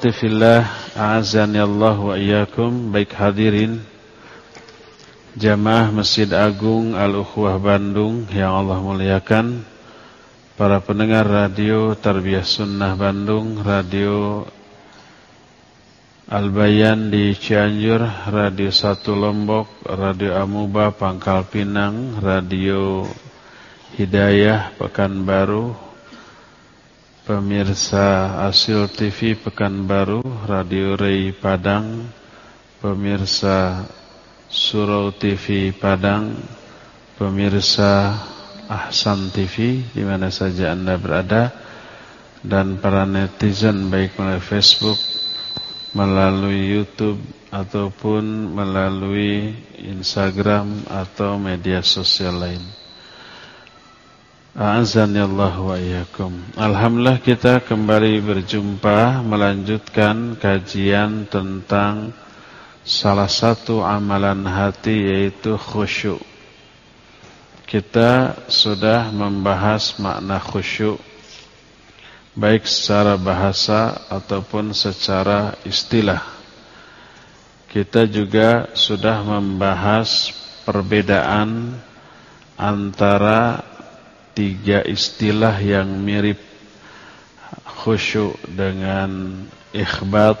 Akhwati fillah, a'azani Allah wa iyyakum, baik hadirin Jamaah Masjid Agung Al-Ukhwah Bandung yang Allah muliakan Para pendengar radio Tarbiyah Sunnah Bandung Radio Al-Bayan di Cianjur Radio Satu Lombok Radio Amuba Pangkal Pinang Radio Hidayah Pekanbaru Pemirsa Asil TV Pekanbaru Radio Rey Padang Pemirsa Surau TV Padang, pemirsa Ahsan TV di mana saja Anda berada dan para netizen baik melalui Facebook, melalui YouTube ataupun melalui Instagram atau media sosial lain. Allah wa iyyakum. Alhamdulillah kita kembali berjumpa melanjutkan kajian tentang salah satu amalan hati yaitu khusyuk. Kita sudah membahas makna khusyuk baik secara bahasa ataupun secara istilah. Kita juga sudah membahas perbedaan antara tiga istilah yang mirip khusyuk dengan ikhbat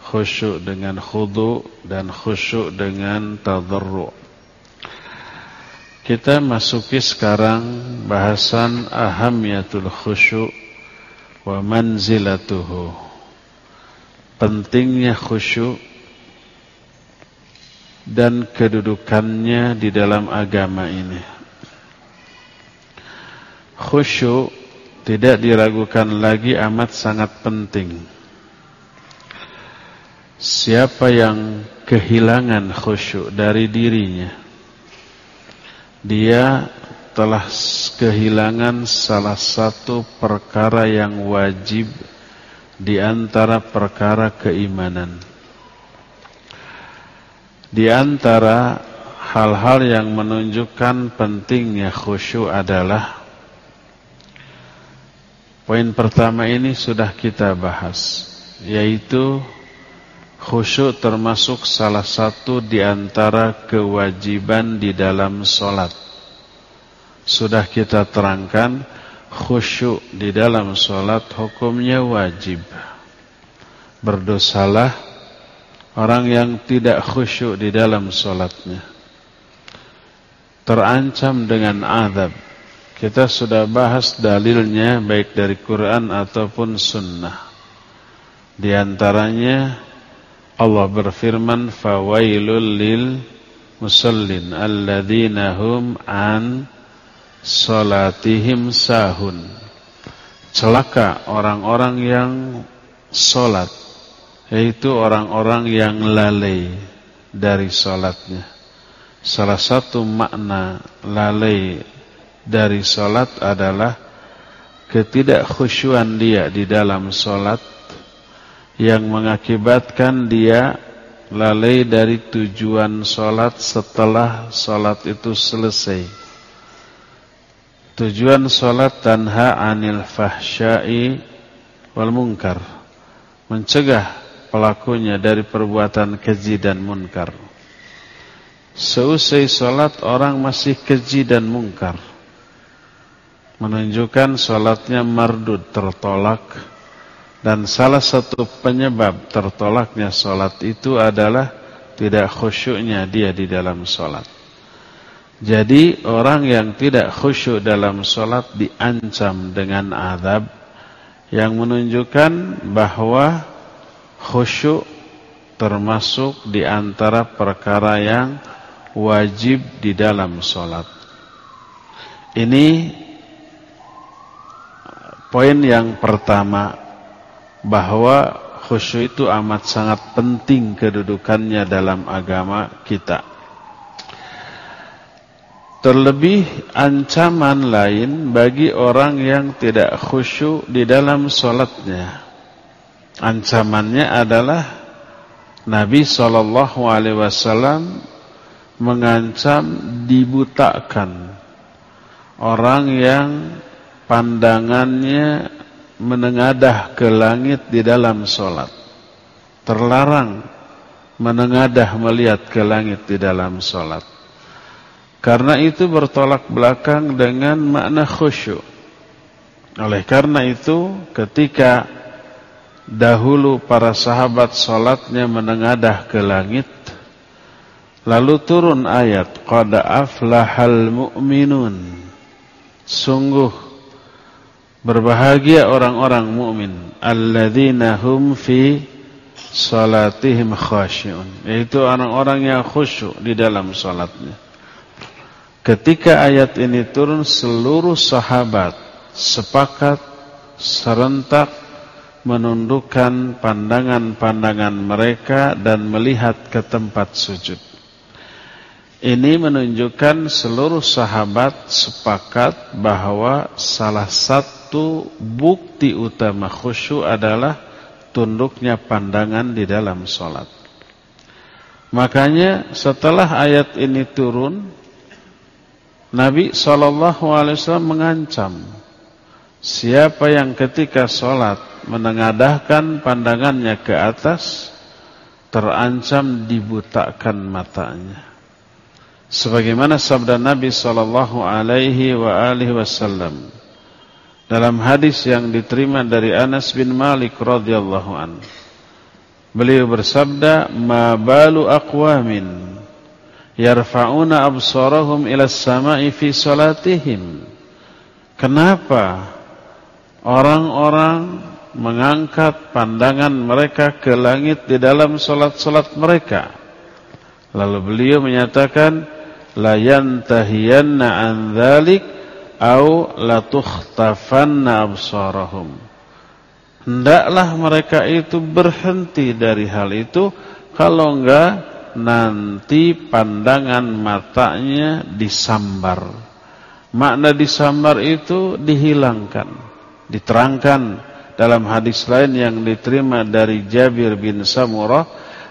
khusyuk dengan khudu dan khusyuk dengan tadarru. Kita masuki sekarang bahasan ahamiyatul khusyuk wa manzilatuhu. Pentingnya khusyuk dan kedudukannya di dalam agama ini. Khusyuk tidak diragukan lagi amat sangat penting. Siapa yang kehilangan khusyuk dari dirinya Dia telah kehilangan salah satu perkara yang wajib Di antara perkara keimanan. Di antara hal-hal yang menunjukkan pentingnya khusyuk adalah Poin pertama ini sudah kita bahas Yaitu Khusyuk termasuk salah satu di antara kewajiban di dalam solat. Sudah kita terangkan, khusyuk di dalam solat hukumnya wajib. Berdosalah orang yang tidak khusyuk di dalam solatnya. Terancam dengan azab. Kita sudah bahas dalilnya baik dari Quran ataupun sunnah. Di antaranya Allah berfirman fawailul lil musallin alladzina hum an salatihim sahun celaka orang-orang yang salat yaitu orang-orang yang lalai dari salatnya salah satu makna lalai dari salat adalah ketidakkhusyuan dia di dalam salat yang mengakibatkan dia lalai dari tujuan sholat setelah sholat itu selesai. Tujuan sholat tanha anil fahsyai wal munkar. Mencegah pelakunya dari perbuatan keji dan munkar. Seusai sholat orang masih keji dan munkar. Menunjukkan sholatnya mardud tertolak dan salah satu penyebab tertolaknya solat itu adalah tidak khusyuknya dia di dalam solat. Jadi orang yang tidak khusyuk dalam solat diancam dengan azab yang menunjukkan bahwa khusyuk termasuk di antara perkara yang wajib di dalam solat. Ini poin yang pertama bahwa khusyuk itu amat sangat penting kedudukannya dalam agama kita. Terlebih ancaman lain bagi orang yang tidak khusyuk di dalam solatnya. Ancamannya adalah Nabi Wasallam mengancam dibutakan orang yang pandangannya menengadah ke langit di dalam solat. Terlarang menengadah melihat ke langit di dalam solat. Karena itu bertolak belakang dengan makna khusyuk. Oleh karena itu ketika dahulu para sahabat solatnya menengadah ke langit. Lalu turun ayat Qad aflahal mu'minun Sungguh berbahagia orang-orang mukmin. Alladzina hum fi salatihim khashi'un. Yaitu orang-orang yang khusyuk di dalam salatnya. Ketika ayat ini turun seluruh sahabat sepakat serentak menundukkan pandangan-pandangan mereka dan melihat ke tempat sujud. Ini menunjukkan seluruh sahabat sepakat bahwa salah satu bukti utama khusyuk adalah tunduknya pandangan di dalam sholat. Makanya setelah ayat ini turun, Nabi SAW mengancam siapa yang ketika sholat menengadahkan pandangannya ke atas, terancam dibutakan matanya. Sebagaimana sabda Nabi sallallahu alaihi wasallam dalam hadis yang diterima dari Anas bin Malik radhiyallahu an. Beliau bersabda, "Ma balu aqwamin yarfa'una absarahum ila as-sama'i fi salatihim?" Kenapa orang-orang mengangkat pandangan mereka ke langit di dalam salat-salat mereka? Lalu beliau menyatakan, la yantahiyanna an au la tukhtafanna absarahum. Hendaklah mereka itu berhenti dari hal itu. Kalau enggak nanti pandangan matanya disambar. Makna disambar itu dihilangkan diterangkan. Dalam hadis lain yang diterima dari Jabir bin Samurah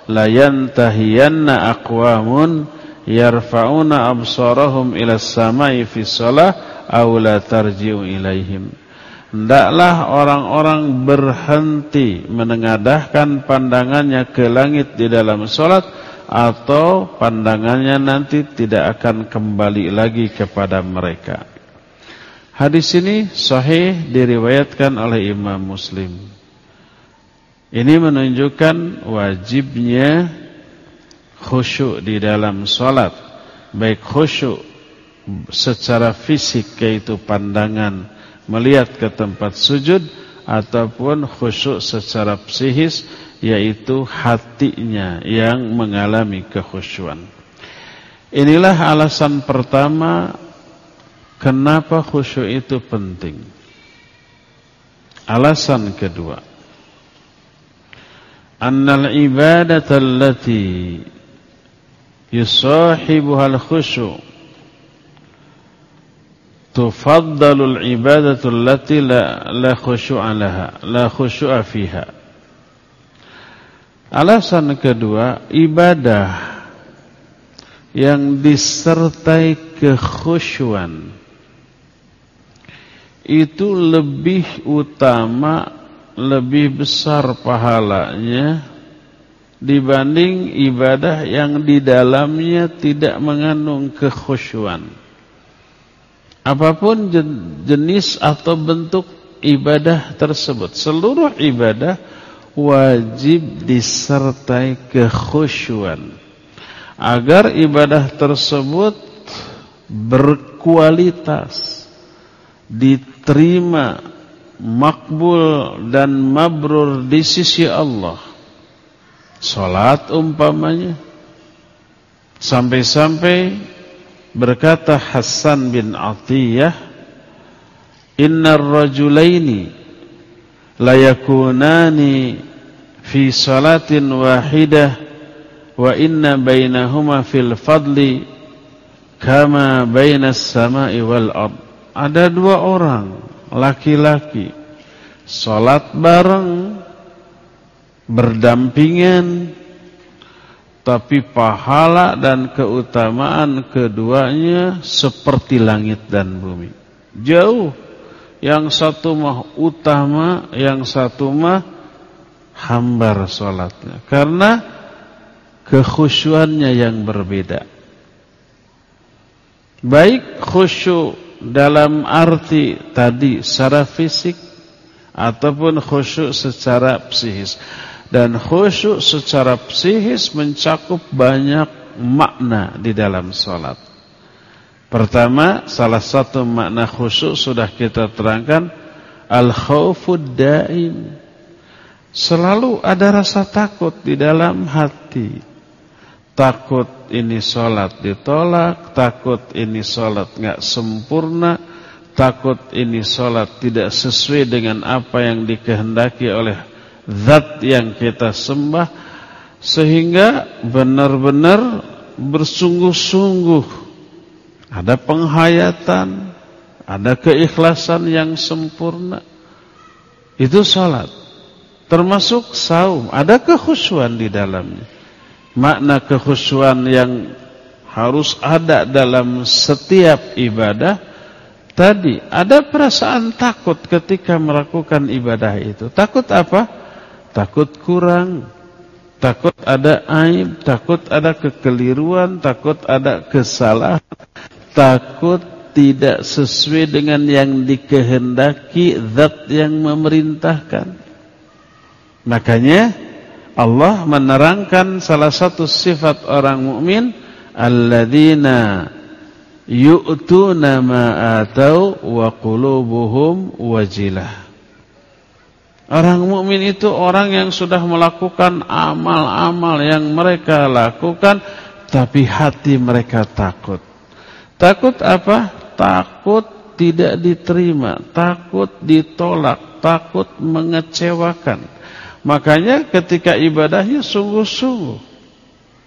la yantahiyanna aqwamun yarfa'una absarahum ila samai fi shalah aw la tarji'u ilaihim. Hendaklah orang-orang berhenti menengadahkan pandangannya ke langit di dalam salat atau pandangannya nanti tidak akan kembali lagi kepada mereka. Hadis ini sahih diriwayatkan oleh Imam Muslim. Ini menunjukkan wajibnya khusyuk di dalam sholat baik khusyuk secara fisik yaitu pandangan melihat ke tempat sujud ataupun khusyuk secara psikis yaitu hatinya yang mengalami kekhusyuan. Inilah alasan pertama kenapa khusyuk itu penting. Alasan kedua, annal ibadata allati yusahibuha khusyuk tufaddalul ibadatul lati la la khusyu'a laha, la khusyu'a fiha. Alasan kedua, ibadah yang disertai kekhusyuan itu lebih utama, lebih besar pahalanya dibanding ibadah yang di dalamnya tidak mengandung kekhusyuan. Apa pun jenis atau bentuk ibadah tersebut, seluruh ibadah wajib disertai kekhusyuan. Agar ibadah tersebut berkualitas, diterima, makbul dan mabrur di sisi Allah. Salat umpamanya Sampai-sampai Berkata Hasan bin Atiyah Innar rajulaini Layakunani Fi salatin wahidah Wa inna bainahuma fil fadli Kama bainas sama'i wal ard. Ada dua orang Laki-laki Salat bareng berdampingan tapi pahala dan keutamaan keduanya seperti langit dan bumi jauh yang satu mah utama, yang satu mah hambar sholatnya. Karena kekhusyuannya yang berbeda. Baik khusyuk dalam arti tadi secara fisik ataupun khusyuk secara psikis. Dan khusyuk secara psikis mencakup banyak makna di dalam sholat. Pertama, salah satu makna khusyuk sudah kita terangkan al-khaufud. Selalu ada rasa takut di dalam hati. Takut ini sholat ditolak, takut ini sholat nggak sempurna, takut ini sholat tidak sesuai dengan apa yang dikehendaki oleh zat yang kita sembah, sehingga benar-benar bersungguh-sungguh. Ada penghayatan, ada keikhlasan yang sempurna. Itu sholat. Termasuk saum, ada kekhusyuan di dalamnya. Makna kekhusyuan yang harus ada dalam setiap ibadah tadi ada perasaan takut ketika melakukan ibadah itu. Takut apa takut kurang takut ada aib takut ada kekeliruan takut ada kesalahan takut tidak sesuai dengan yang dikehendaki zat yang memerintahkan makanya Allah menerangkan salah satu sifat orang mukmin alladzina yu'tuna ma atau wa qulubuhum wajilah. Orang mukmin itu orang yang sudah melakukan amal-amal yang mereka lakukan tapi hati mereka takut. Takut apa? Takut tidak diterima, takut ditolak, takut mengecewakan. Makanya ketika ibadahnya sungguh-sungguh.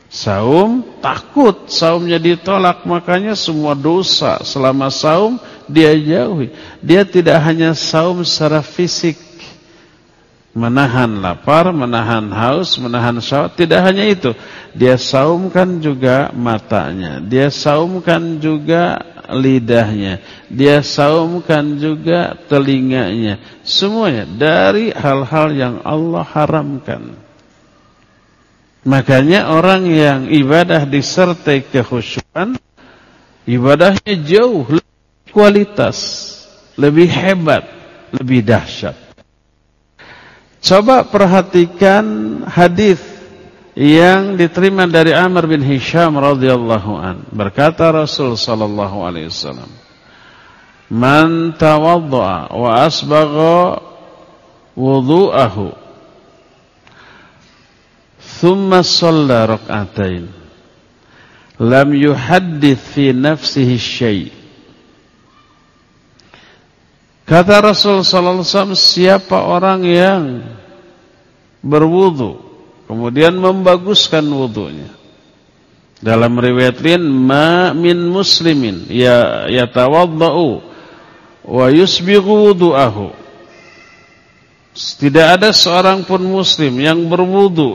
Saum takut saumnya ditolak makanya semua dosa selama saum dia jauhi. Dia tidak hanya saum secara fisik menahan lapar, menahan haus, menahan syahwat, tidak hanya itu. Dia saumkan juga matanya, dia saumkan juga lidahnya, dia saumkan juga telinganya, semuanya dari hal-hal yang Allah haramkan. Makanya orang yang ibadah disertai kekhusyuan, ibadahnya jauh lebih kualitas, lebih hebat, lebih dahsyat. Coba perhatikan hadis yang diterima dari Amr bin Hisham radhiyallahu an. Berkata Rasul sallallahu alaihi wasallam, "Man tawaddaa wa asbagha wudu'ahu thumma shalla rak'atain lam yuhaddith fi nafsihi syai' Kata Rasul sallallahu alaihi wasallam siapa orang yang berwudu Kemudian membaguskan wudhunya. Dalam riwayat lain, ma min muslimin ya yatawaddau wa yusbighu wudu'ahu. Tidak ada seorang pun muslim yang berwudu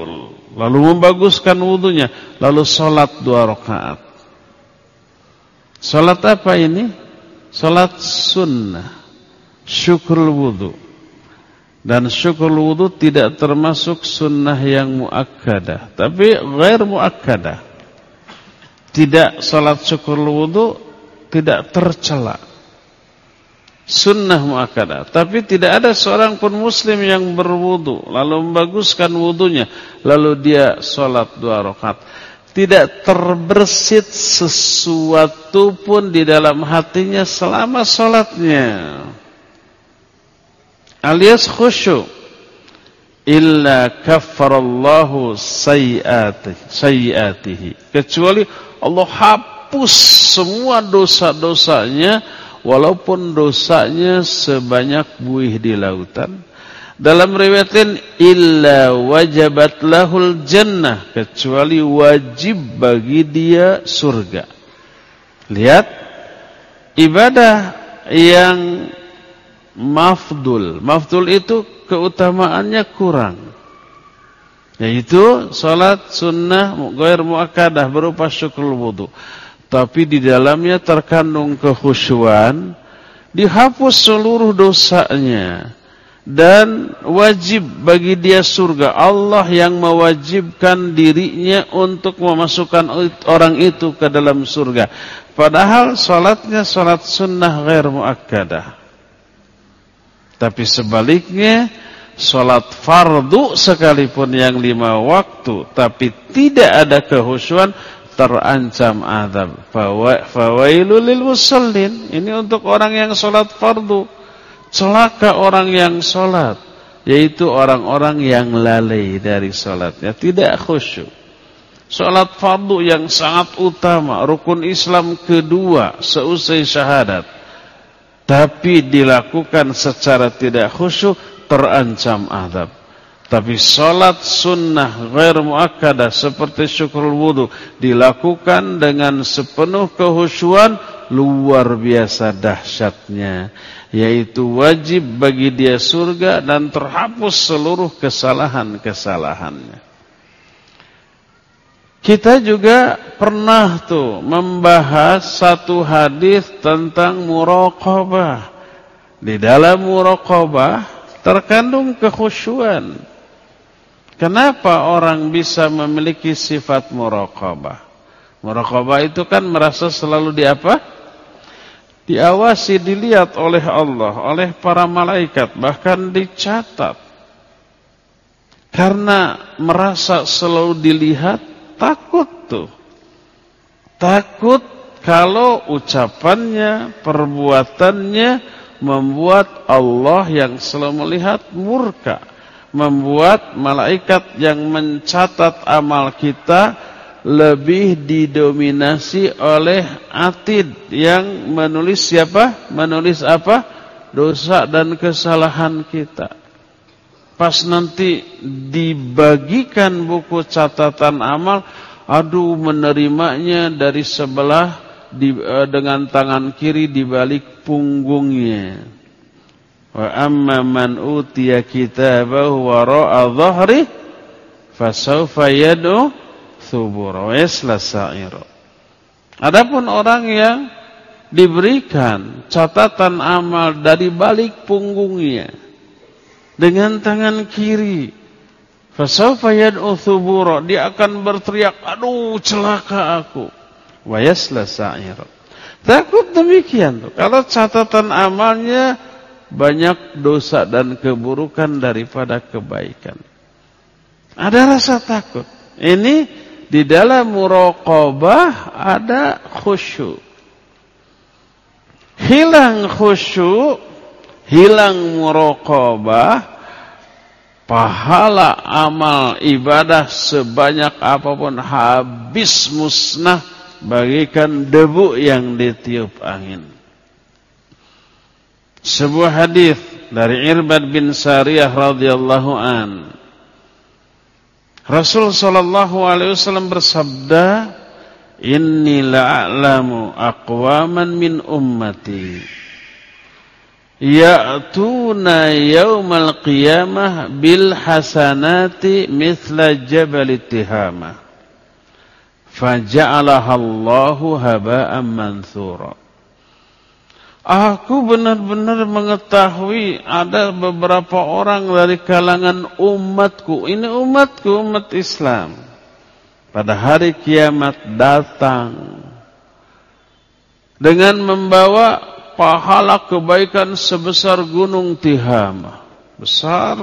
lalu membaguskan wudunya lalu salat dua rakaat. Salat apa ini? Salat sunnah. Syukur wudu. Dan syukur wudhu tidak termasuk sunnah yang muakkadah. Tapi gair muakkadah. Tidak salat syukur wudhu tidak tercela. Sunnah muakkadah. Tapi tidak ada seorang pun muslim yang berwudhu. Lalu membaguskan wudhunya. Lalu dia salat dua rakaat. Tidak terbersit sesuatu pun di dalam hatinya selama salatnya alias khusyuk. Illa kaffarallahu sayyiatihi kecuali Allah hapus semua dosa-dosanya walaupun dosanya sebanyak buih di lautan. Dalam riwayat lain illa wajabat lahul jannah kecuali wajib bagi dia surga. Lihat ibadah yang mafdul. Mafdul itu keutamaannya kurang. Yaitu salat sunnah gair muakkadah berupa syukur wudu. Tapi di dalamnya terkandung kekhusyuan, dihapus seluruh dosanya dan wajib bagi dia surga. Allah yang mewajibkan dirinya untuk memasukkan orang itu ke dalam surga. Padahal salatnya salat sunnah ghair muakkadah. Tapi sebaliknya salat fardu sekalipun yang lima waktu tapi tidak ada kehusuan terancam azab. Fawailul lil musallin. Ini untuk orang yang salat fardu. Celaka orang yang sholat Yaitu orang-orang yang lalai dari sholatnya Tidak khusyuk Sholat fardu yang sangat utama Rukun Islam kedua Seusai syahadat Tapi dilakukan secara tidak khusyuk Terancam adab Tapi sholat sunnah Ghair muakkadah seperti syukur wudhu Dilakukan dengan sepenuh kehusuan Luar biasa dahsyatnya yaitu wajib bagi dia surga dan terhapus seluruh kesalahan-kesalahannya. Kita juga pernah tuh membahas satu hadis tentang muraqabah. Di dalam muraqabah terkandung kekhusyuan. Kenapa orang bisa memiliki sifat muraqabah? Muraqabah itu kan merasa selalu di apa? diawasi, dilihat oleh Allah, oleh para malaikat, bahkan dicatat. Karena merasa selalu dilihat, takut tuh. Takut kalau ucapannya, perbuatannya membuat Allah yang selalu melihat murka. Membuat malaikat yang mencatat amal kita lebih didominasi oleh atid yang menulis siapa? Menulis apa? Dosa dan kesalahan kita. Pas nanti dibagikan buku catatan amal, aduh menerimanya dari sebelah di, uh, dengan tangan kiri di balik punggungnya. Wa amma man utiya kitabahu wara'a dhahri fasawfa yad'u thubura wa. Adapun orang yang diberikan catatan amal dari balik punggungnya dengan tangan kiri fasawfa yad'u thubura dia akan berteriak aduh celaka aku wa yasla. Takut demikian tuh. Kalau catatan amalnya banyak dosa dan keburukan daripada kebaikan. Ada rasa takut. Ini di dalam muraqabah ada khusyuk. Hilang khusyuk, hilang muraqabah, pahala amal ibadah sebanyak apa pun habis musnah bagikan debu yang ditiup angin. Sebuah hadis dari Irbad bin Sariyah radhiyallahu an Rasul sallallahu alaihi wasallam bersabda, "Inni la'alamu aqwaman min ummati ya'tuna yaumal qiyamah bil hasanati mithla jabal tihama." Faja'alaha Allahu haba'an manthura. Aku benar-benar mengetahui ada beberapa orang dari kalangan umatku. Ini umatku, umat Islam. Pada hari kiamat datang. Dengan membawa pahala kebaikan sebesar gunung Tihama. Besar.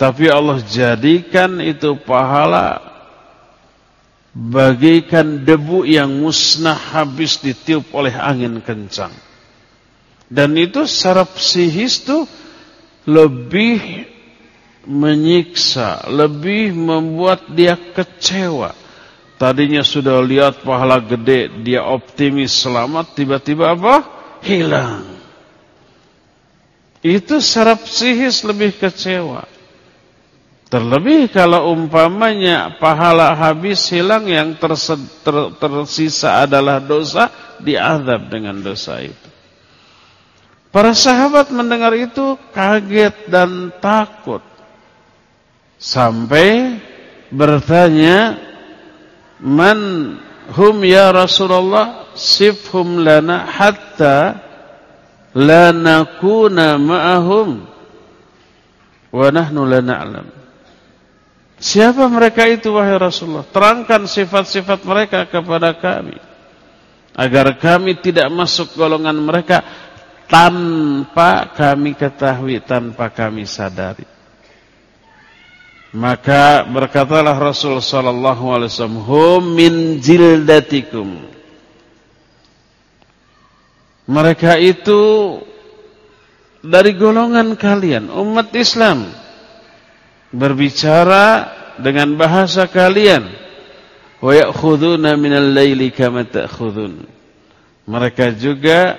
Tapi Allah jadikan itu pahala bagaikan debu yang musnah habis ditiup oleh angin kencang. Dan itu secara psikis itu lebih menyiksa, lebih membuat dia kecewa. Tadinya sudah lihat pahala gede, dia optimis selamat, tiba-tiba apa? Hilang. Itu secara psikis lebih kecewa. Terlebih kalau umpamanya pahala habis hilang yang terse, ter, tersisa adalah dosa, diadab dengan dosa itu. Para sahabat mendengar itu kaget dan takut. Sampai bertanya, "Man hum ya Rasulullah? Sifhum lana hatta la nakuna ma'ahum wa nahnu la na'lam. Siapa mereka itu wahai Rasulullah? Terangkan sifat-sifat mereka kepada kami agar kami tidak masuk golongan mereka tanpa kami ketahui, tanpa kami sadari. Maka berkatalah Rasul sallallahu alaihi wasallam, "Hum min jildatikum." Mereka itu dari golongan kalian, umat Islam. Berbicara dengan bahasa kalian. Wa ya'khuduna minal laili kama ta'khudun. Mereka juga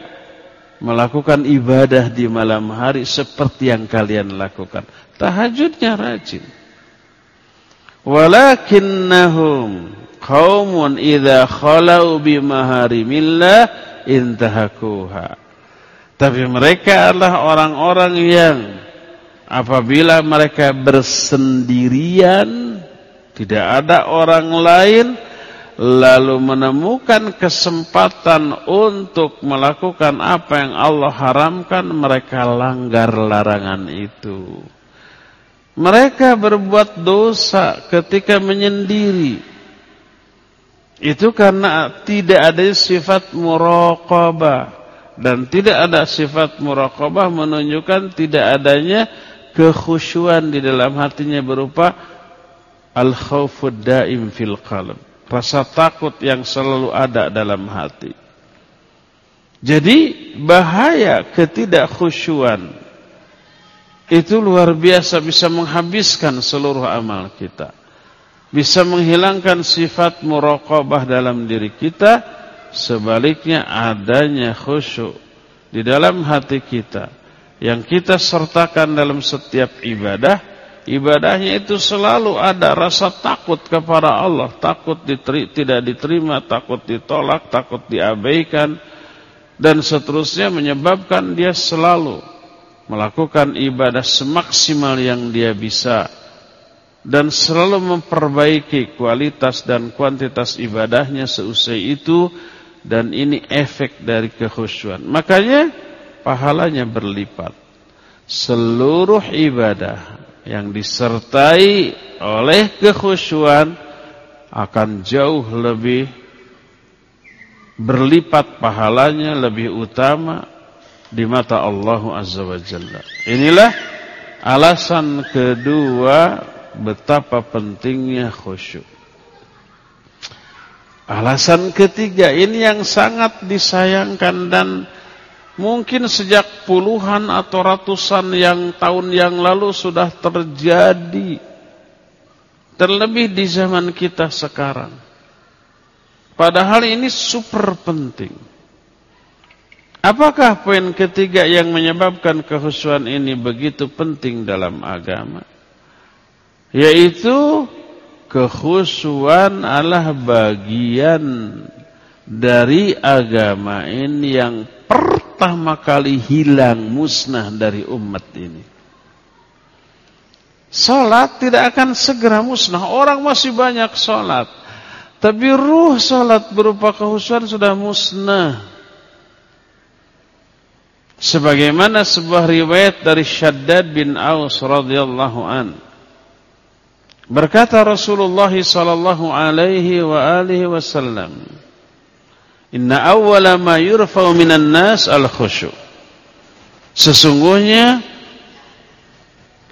melakukan ibadah di malam hari seperti yang kalian lakukan. Tahajudnya rajin. Walakinnahum qaumun idza khalau bimaharimillah intahakuha. Tapi mereka adalah orang-orang yang apabila mereka bersendirian tidak ada orang lain lalu menemukan kesempatan untuk melakukan apa yang Allah haramkan mereka langgar larangan itu. Mereka berbuat dosa ketika menyendiri. Itu karena tidak ada sifat muraqabah dan tidak ada sifat muraqabah menunjukkan tidak adanya kekhusyuan di dalam hatinya berupa al-khaufud daim fil qalb. Rasa takut yang selalu ada dalam hati. Jadi bahaya ketidakkhusyuan itu luar biasa bisa menghabiskan seluruh amal kita. Bisa menghilangkan sifat muraqabah dalam diri kita. Sebaliknya adanya khusyuk di dalam hati kita. Yang kita sertakan dalam setiap ibadah. Ibadahnya itu selalu ada rasa takut kepada Allah. Takut diteri, tidak diterima, takut ditolak, takut diabaikan. Dan seterusnya menyebabkan dia selalu melakukan ibadah semaksimal yang dia bisa dan selalu memperbaiki kualitas dan kuantitas ibadahnya seusai itu dan ini efek dari kekhusyuan. Makanya pahalanya berlipat. Seluruh ibadah yang disertai oleh kekhusyuan akan jauh lebih berlipat pahalanya lebih utama di mata Allah Azza wa Jalla. Inilah alasan kedua betapa pentingnya khusyuk. Alasan ketiga ini yang sangat disayangkan dan mungkin sejak puluhan atau ratusan yang tahun yang lalu sudah terjadi. Terlebih di zaman kita sekarang. Padahal ini super penting. Apakah poin ketiga yang menyebabkan kehusuan ini begitu penting dalam agama? Yaitu kehusuan adalah bagian dari agama ini yang pertama kali hilang musnah dari umat ini. Salat tidak akan segera musnah. Orang masih banyak salat. Tapi ruh salat berupa kehusuan sudah musnah. Sebagaimana sebuah riwayat dari Syaddad bin Aus radhiyallahu an. Berkata Rasulullah sallallahu alaihi wa alihi wasallam, "Inna awwala ma yurfa'u minan nas al-khusyu'." Sesungguhnya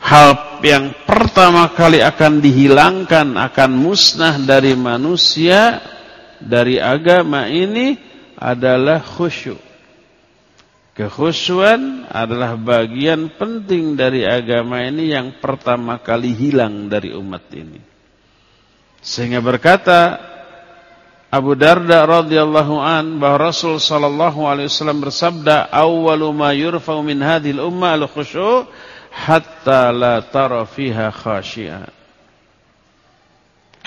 hal yang pertama kali akan dihilangkan, akan musnah dari manusia dari agama ini adalah khusyuk. Kekhusyuan adalah bagian penting dari agama ini yang pertama kali hilang dari umat ini. Sehingga berkata Abu Darda radhiyallahu an bahwa Rasul sallallahu alaihi wasallam bersabda, "Awwalu ma yurfa'u min hadhil umma al-khusyu' hatta la tara fiha khashi'a."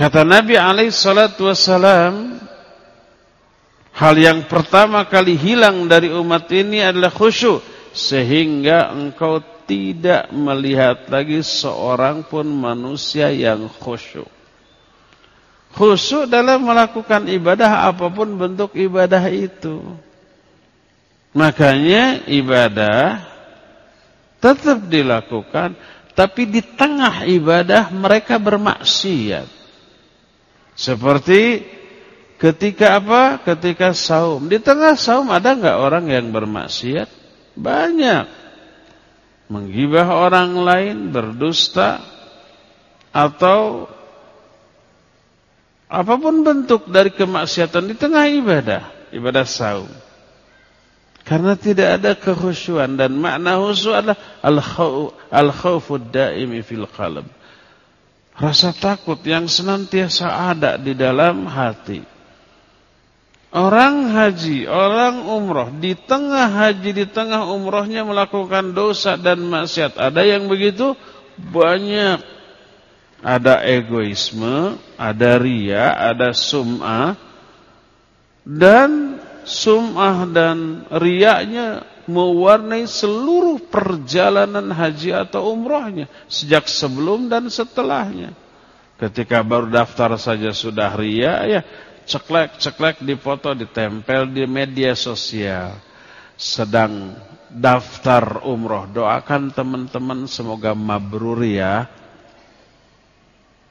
Kata Nabi alaihi salatu wasallam, Hal yang pertama kali hilang dari umat ini adalah khusyuk. Sehingga engkau tidak melihat lagi seorang pun manusia yang khusyuk. Khusyuk dalam melakukan ibadah apa pun bentuk ibadah itu. Makanya ibadah tetap dilakukan, tapi di tengah ibadah mereka bermaksiat. Seperti ketika apa? Ketika saum. Di tengah saum ada nggak orang yang bermaksiat? Banyak. Menggibah orang lain, berdusta, atau apa pun bentuk dari kemaksiatan di tengah ibadah, ibadah saum. Karena tidak ada kekhusyuan dan makna khusyuk adalah al-khawfud daimi fil qalb. Rasa takut yang senantiasa ada di dalam hati. Orang haji, orang umroh, di tengah haji, di tengah umrohnya melakukan dosa dan maksiat. Ada yang begitu? Banyak. Ada egoisme, ada ria, ada sum'ah. Dan sum'ah dan riaknya mewarnai seluruh perjalanan haji atau umrohnya sejak sebelum dan setelahnya. Ketika baru daftar saja sudah ria, ya ceklek-ceklek dipoto ditempel di media sosial. Sedang daftar umroh, doakan teman-teman semoga mabrur ya.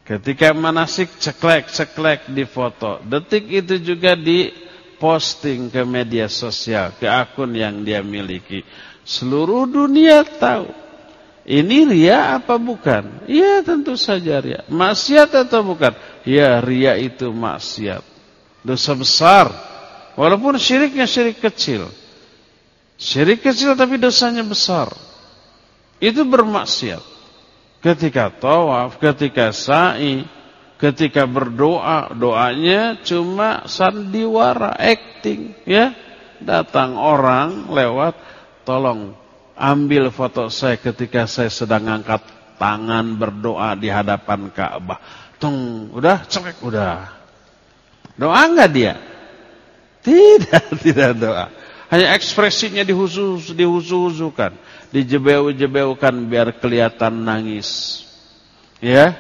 Ketika manasik ceklek-ceklek di foto. Detik itu juga di posting ke media sosial, ke akun yang dia miliki. Seluruh dunia tahu. Ini ria apa bukan? Iya tentu saja ria. Maksiat atau bukan? Ya ria itu maksiat. Dosa besar. Walaupun syiriknya syirik kecil. Syirik kecil tapi dosanya besar. Itu bermaksiat. Ketika tawaf, ketika sa'i, ketika berdoa, doanya cuma sandiwara, acting, ya. Datang orang lewat, tolong ambil foto saya ketika saya sedang angkat tangan berdoa di hadapan Ka'bah. Tung, udah, cek, udah. Doa enggak dia? Tidak, tidak doa. Hanya ekspresinya dihusus, dihusukan, dijebeu-jebeukan biar kelihatan nangis. Ya,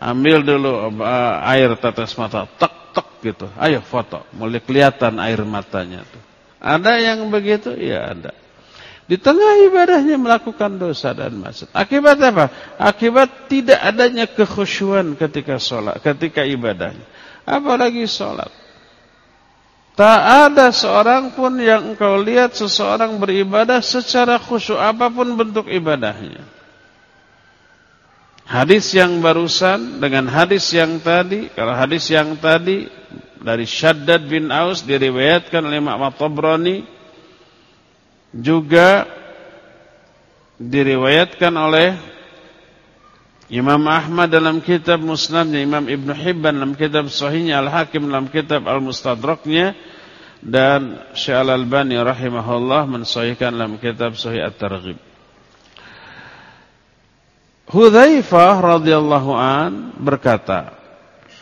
ambil dulu uh, air tetes mata, tek tek gitu. Ayo foto, mulai kelihatan air matanya tuh. Ada yang begitu? Ya ada. Di tengah ibadahnya melakukan dosa dan maksiat. Akibat apa? Akibat tidak adanya kekhusyuan ketika sholat, ketika ibadahnya. Apalagi sholat. Tak ada seorang pun yang engkau lihat seseorang beribadah secara khusyuk apa pun bentuk ibadahnya. Hadis yang barusan dengan hadis yang tadi, kalau hadis yang tadi dari Shaddad bin Aus diriwayatkan oleh Imam Tabrani juga diriwayatkan oleh Imam Ahmad dalam kitab Musnadnya, Imam Ibn Hibban dalam kitab Sahihnya, Al-Hakim dalam kitab Al-Mustadraknya dan Syekh Al-Albani rahimahullah mensahihkan dalam kitab Sahih At-Targhib. Hudzaifah radhiyallahu an berkata,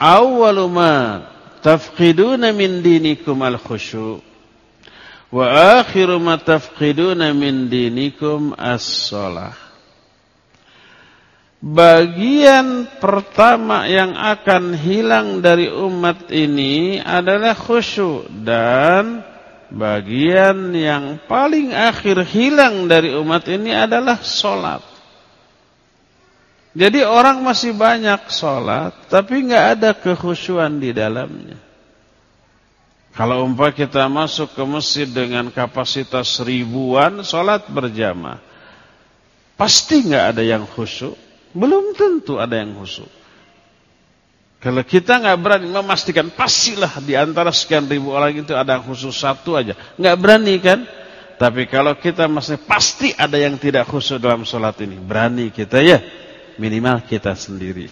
"Awwalu ma tafqiduna min dinikum al-khusyu' wa akhiru tafqiduna min dinikum as-shalah." Bagian pertama yang akan hilang dari umat ini adalah khusyuk dan bagian yang paling akhir hilang dari umat ini adalah solat. Jadi orang masih banyak sholat, tapi nggak ada kekhusyuan di dalamnya. Kalau umpah kita masuk ke masjid dengan kapasitas ribuan sholat berjamaah, pasti nggak ada yang khusyuk. Belum tentu ada yang khusyuk. Kalau kita nggak berani memastikan pastilah di antara sekian ribu orang itu ada yang khusyuk satu aja, nggak berani kan? Tapi kalau kita masih pasti ada yang tidak khusyuk dalam sholat ini, berani kita ya minimal kita sendiri.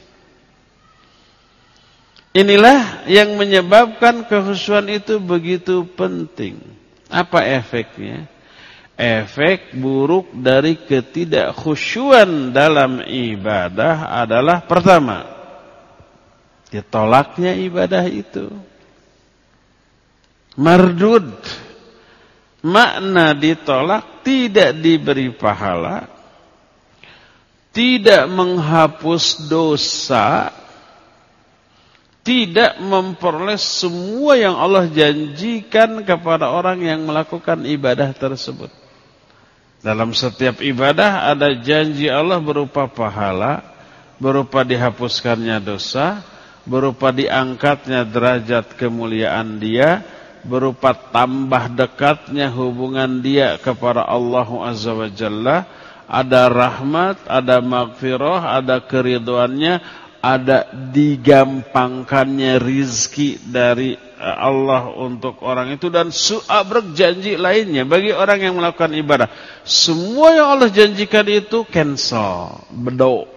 Inilah yang menyebabkan kehusuan itu begitu penting. Apa efeknya? Efek buruk dari ketidakkhusyuan dalam ibadah adalah pertama, ditolaknya ibadah itu. Mardud, makna ditolak tidak diberi pahala, tidak menghapus dosa, tidak memperoleh semua yang Allah janjikan kepada orang yang melakukan ibadah tersebut. Dalam setiap ibadah ada janji Allah berupa pahala, berupa dihapuskannya dosa, berupa diangkatnya derajat kemuliaan dia, berupa tambah dekatnya hubungan dia kepada Allah Azza wa Jalla, ada rahmat, ada maghfirah, ada keriduannya, ada digampangkannya rizki dari Allah untuk orang itu dan suabrek janji lainnya bagi orang yang melakukan ibadah. Semua yang Allah janjikan itu cancel, bedo.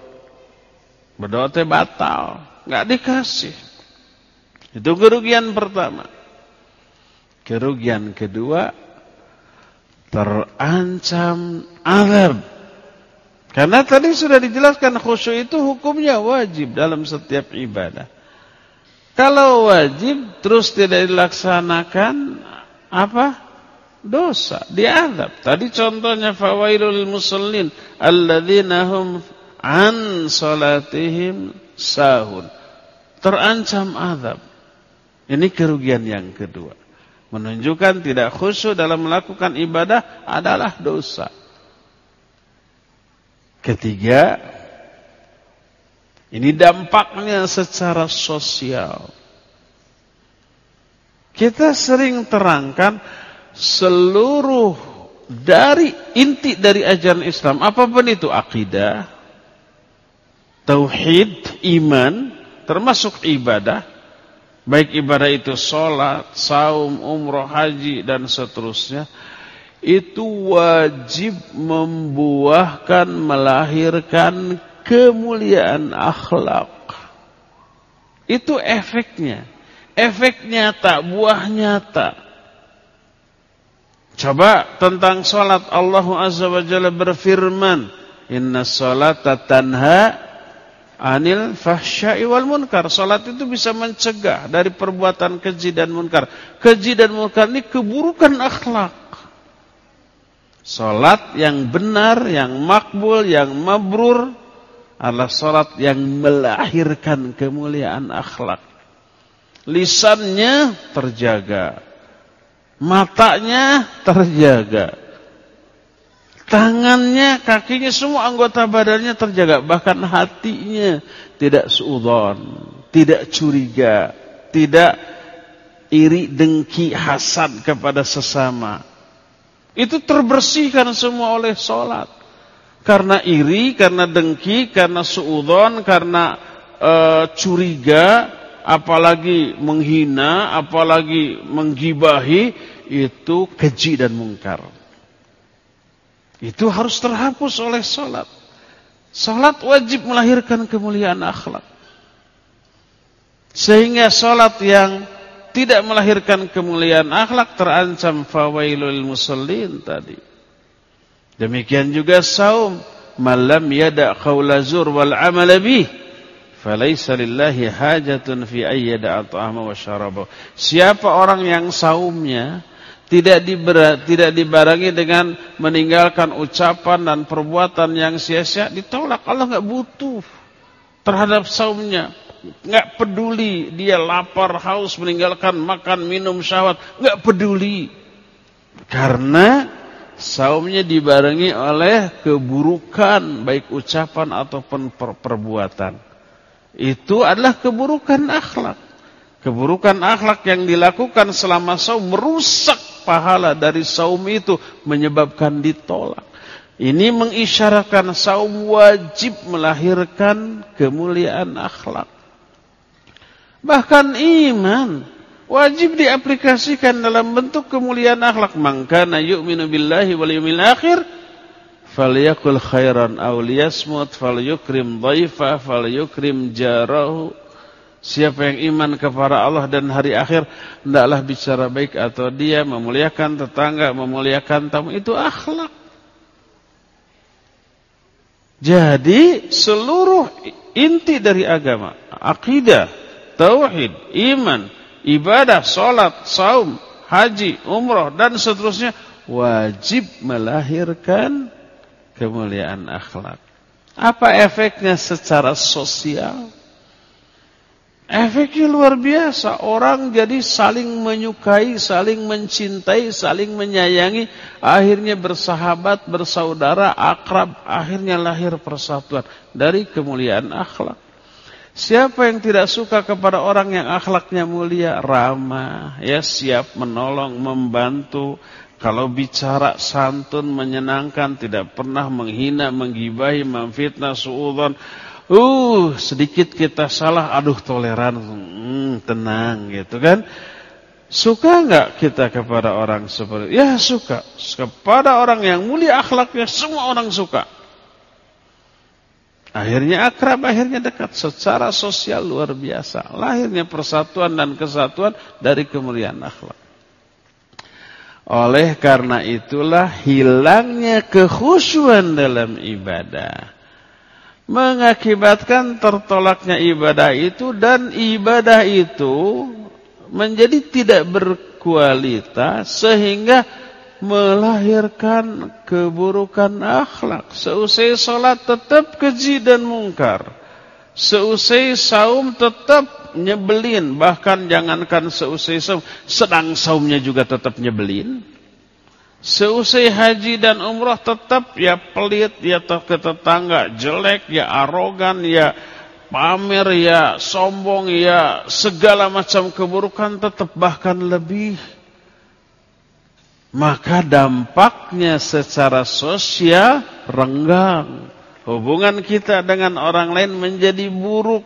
Bedo teh batal, nggak dikasih. Itu kerugian pertama. Kerugian kedua terancam azab karena tadi sudah dijelaskan khusyuk itu hukumnya wajib dalam setiap ibadah. Kalau wajib terus tidak dilaksanakan apa? Dosa, diadab. Tadi contohnya fawailul musallin alladzina hum an salatihim sahun. Terancam azab. Ini kerugian yang kedua. Menunjukkan tidak khusyuk dalam melakukan ibadah adalah dosa. Ketiga, ini dampaknya secara sosial. Kita sering terangkan seluruh dari inti dari ajaran Islam, apa pun itu akidah, tauhid, iman, termasuk ibadah, baik ibadah itu sholat, saum, umroh, haji dan seterusnya itu wajib membuahkan melahirkan kemuliaan akhlak. Itu efeknya. Efek nyata, buah nyata. Coba tentang salat Allah Azza wa Jalla berfirman, "Inna salata tanha anil fahsya'i wal munkar." Salat itu bisa mencegah dari perbuatan keji dan munkar. Keji dan munkar ini keburukan akhlak. Salat yang benar, yang makbul, yang mabrur adalah salat yang melahirkan kemuliaan akhlak. Lisannya terjaga. Matanya terjaga. Tangannya, kakinya, semua anggota badannya terjaga. Bahkan hatinya tidak suudon, tidak curiga, tidak iri, dengki, hasad kepada sesama itu terbersihkan semua oleh sholat. Karena iri, karena dengki, karena suudon, karena e, curiga, apalagi menghina, apalagi menggibahi, itu keji dan mungkar. Itu harus terhapus oleh sholat. Sholat wajib melahirkan kemuliaan akhlak. Sehingga sholat yang tidak melahirkan kemuliaan akhlak terancam fawailul musallin tadi. Demikian juga saum malam yada qaula zur wal amal bih falaysa lillahi hajatun fi ayyada at'ama wa syaraba. Siapa orang yang saumnya tidak dibera, tidak dibarengi dengan meninggalkan ucapan dan perbuatan yang sia-sia ditolak Allah enggak butuh terhadap saumnya nggak peduli dia lapar, haus, meninggalkan makan, minum, syahwat, nggak peduli. Karena saumnya dibarengi oleh keburukan baik ucapan ataupun per perbuatan. Itu adalah keburukan akhlak. Keburukan akhlak yang dilakukan selama saum merusak pahala dari saum itu menyebabkan ditolak. Ini mengisyaratkan saum wajib melahirkan kemuliaan akhlak. Bahkan iman wajib diaplikasikan dalam bentuk kemuliaan akhlak. Mangkana yu'minu billahi wal yawmil akhir falyakul khairan aw liyasmut falyukrim dhaifa falyukrim jarahu. Siapa yang iman kepada Allah dan hari akhir hendaklah bicara baik atau dia memuliakan tetangga, memuliakan tamu itu akhlak. Jadi seluruh inti dari agama, akidah, tauhid, iman, ibadah, salat, saum, haji, umrah dan seterusnya wajib melahirkan kemuliaan akhlak. Apa efeknya secara sosial? Efeknya luar biasa. Orang jadi saling menyukai, saling mencintai, saling menyayangi. Akhirnya bersahabat, bersaudara, akrab. Akhirnya lahir persatuan dari kemuliaan akhlak. Siapa yang tidak suka kepada orang yang akhlaknya mulia, ramah, ya siap menolong, membantu. Kalau bicara santun, menyenangkan, tidak pernah menghina, menggibahi, memfitnah, suudon Uh, sedikit kita salah, aduh toleran, hmm, tenang gitu kan. Suka nggak kita kepada orang seperti Ya suka. Kepada orang yang mulia akhlaknya semua orang suka. Akhirnya akrab, akhirnya dekat. Secara sosial luar biasa. Lahirnya persatuan dan kesatuan dari kemuliaan akhlak. Oleh karena itulah hilangnya kekhusyuan dalam ibadah mengakibatkan tertolaknya ibadah itu dan ibadah itu menjadi tidak berkualitas sehingga melahirkan keburukan akhlak. Seusai salat tetap keji dan mungkar. Seusai saum tetap nyebelin, bahkan jangankan seusai saum, sedang saumnya juga tetap nyebelin. Seusai haji dan umrah tetap ya pelit, ya ke tetangga, jelek, ya arogan, ya pamer, ya sombong, ya segala macam keburukan tetap bahkan lebih. Maka dampaknya secara sosial renggang. Hubungan kita dengan orang lain menjadi buruk.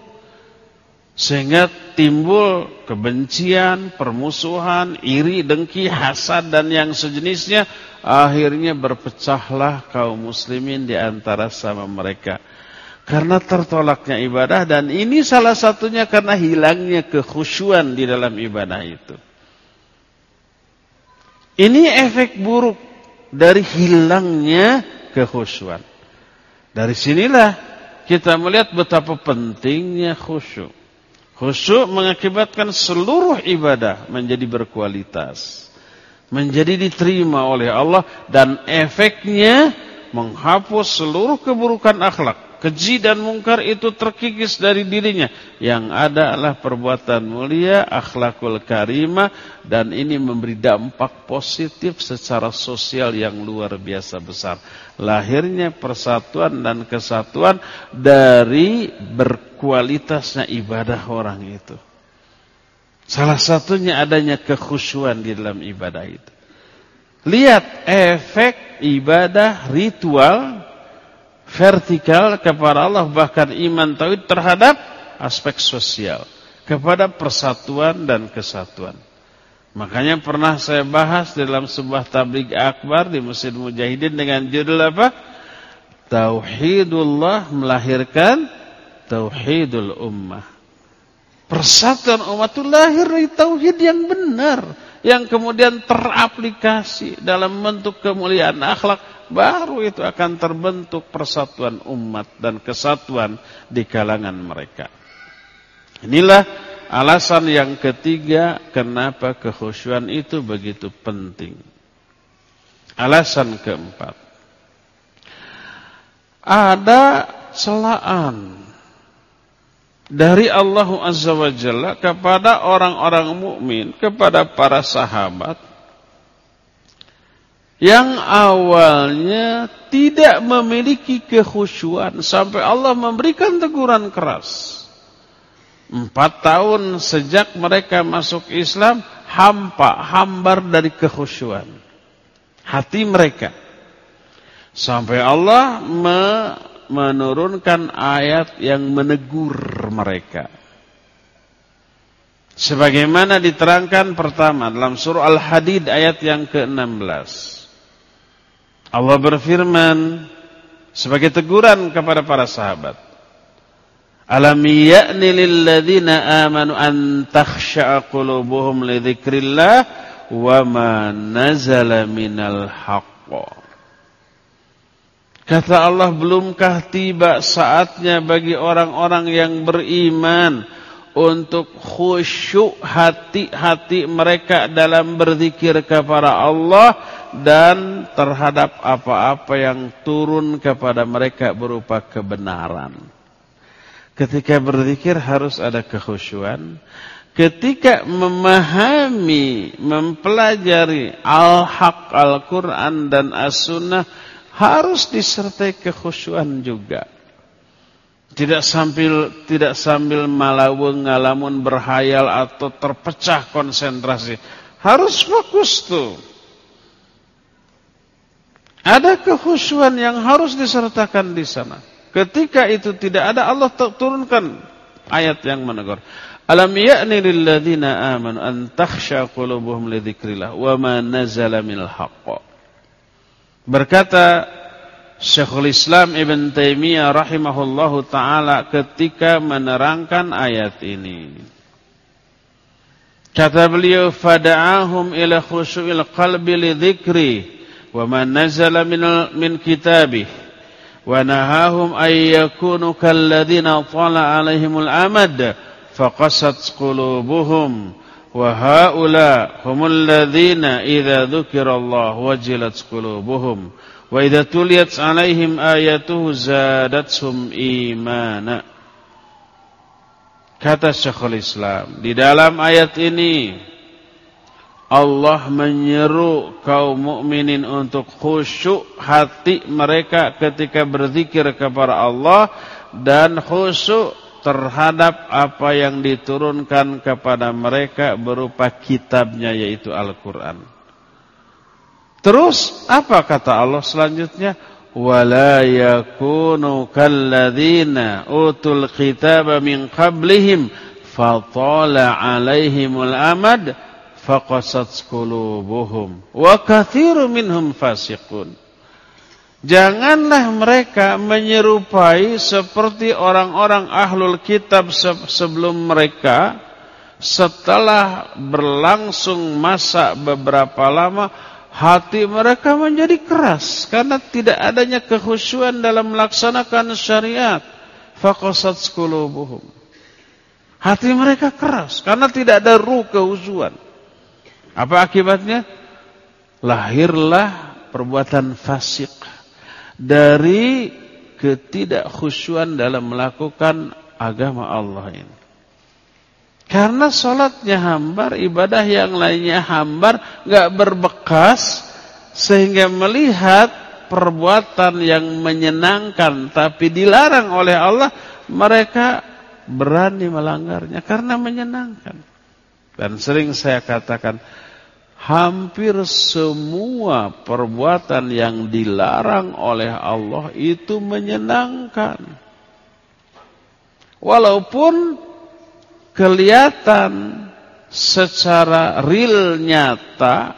Sehingga timbul kebencian, permusuhan, iri, dengki, hasad dan yang sejenisnya. Akhirnya berpecahlah kaum muslimin di antara sama mereka. Karena tertolaknya ibadah dan ini salah satunya karena hilangnya kekhusyuan di dalam ibadah itu. Ini efek buruk dari hilangnya kekhusyuan. Dari sinilah kita melihat betapa pentingnya khusyuk. Khusyuk mengakibatkan seluruh ibadah menjadi berkualitas. Menjadi diterima oleh Allah dan efeknya menghapus seluruh keburukan akhlak keji dan mungkar itu terkikis dari dirinya. Yang ada adalah perbuatan mulia, akhlakul karimah, dan ini memberi dampak positif secara sosial yang luar biasa besar. Lahirnya persatuan dan kesatuan dari berkualitasnya ibadah orang itu. Salah satunya adanya kekhusyuan di dalam ibadah itu. Lihat efek ibadah ritual vertikal kepada Allah bahkan iman tauhid terhadap aspek sosial kepada persatuan dan kesatuan. Makanya pernah saya bahas dalam sebuah tablik akbar di Masjid Mujahidin dengan judul apa? Tauhidullah melahirkan tauhidul ummah. Persatuan umat itu lahir dari tauhid yang benar yang kemudian teraplikasi dalam bentuk kemuliaan akhlak baru itu akan terbentuk persatuan umat dan kesatuan di kalangan mereka. Inilah alasan yang ketiga kenapa kekhusyuan itu begitu penting. Alasan keempat. Ada celaan dari Allah Azza wa Jalla kepada orang-orang mukmin, kepada para sahabat yang awalnya tidak memiliki kekhusyuan sampai Allah memberikan teguran keras. Empat tahun sejak mereka masuk Islam hampa, hambar dari kekhusyuan. Hati mereka. Sampai Allah menurunkan ayat yang menegur mereka. Sebagaimana diterangkan pertama dalam surah Al-Hadid ayat yang ke-16. Allah berfirman sebagai teguran kepada para sahabat. Alam ya'ni lil ladzina amanu an takhsha'a qulubuhum li dzikrillah wa ma nazala minal haqq. Kata Allah, belumkah tiba saatnya bagi orang-orang yang beriman untuk khusyuk hati-hati mereka dalam berzikir kepada Allah dan terhadap apa-apa yang turun kepada mereka berupa kebenaran. Ketika berzikir harus ada kekhusyuan. Ketika memahami, mempelajari al-haq, Al-Quran dan as-sunnah harus disertai kekhusyuan juga. Tidak sambil tidak sambil malaweng ngalamun berhayal atau terpecah konsentrasi. Harus fokus tuh. Ada kekhusyuan yang harus disertakan di sana. Ketika itu tidak ada Allah turunkan ayat yang menegur. Alam ya'ni lil ladzina amanu an takhsha qulubuhum li dzikrillah wa ma nazala minal haqq. Berkata Syekhul Islam Ibn Taimiyah rahimahullahu taala ketika menerangkan ayat ini. Kata beliau fada'ahum ila khusyu'il qalbi li dzikri wa man nazala min min kitabih wa nahahum ay yakunu kalladzina tala alaihimul amad faqasat qulubuhum wa haula humul ladzina idza dzukirallahu wajilat qulubuhum Wa idza tuliyat 'alaihim ayatuhu zadatsum imana. Kata Syekhul Islam, di dalam ayat ini Allah menyeru kaum mukminin untuk khusyuk hati mereka ketika berzikir kepada Allah dan khusyuk terhadap apa yang diturunkan kepada mereka berupa kitabnya yaitu Al-Qur'an. Terus apa kata Allah selanjutnya? Wala yakunu kalladzina utul kitaba min qablihim fatala alaihimul amad faqasat qulubuhum wa katsiru minhum fasiqun Janganlah mereka menyerupai seperti orang-orang ahlul kitab sebelum mereka setelah berlangsung masa beberapa lama hati mereka menjadi keras karena tidak adanya kekhusyuan dalam melaksanakan syariat faqasat qulubuhum hati mereka keras karena tidak ada ruh kehusuan apa akibatnya? Lahirlah perbuatan fasik dari ketidakkhusyuan dalam melakukan agama Allah ini. Karena sholatnya hambar, ibadah yang lainnya hambar, nggak berbekas, sehingga melihat perbuatan yang menyenangkan tapi dilarang oleh Allah, mereka berani melanggarnya karena menyenangkan. Dan sering saya katakan, hampir semua perbuatan yang dilarang oleh Allah itu menyenangkan. Walaupun kelihatan secara real nyata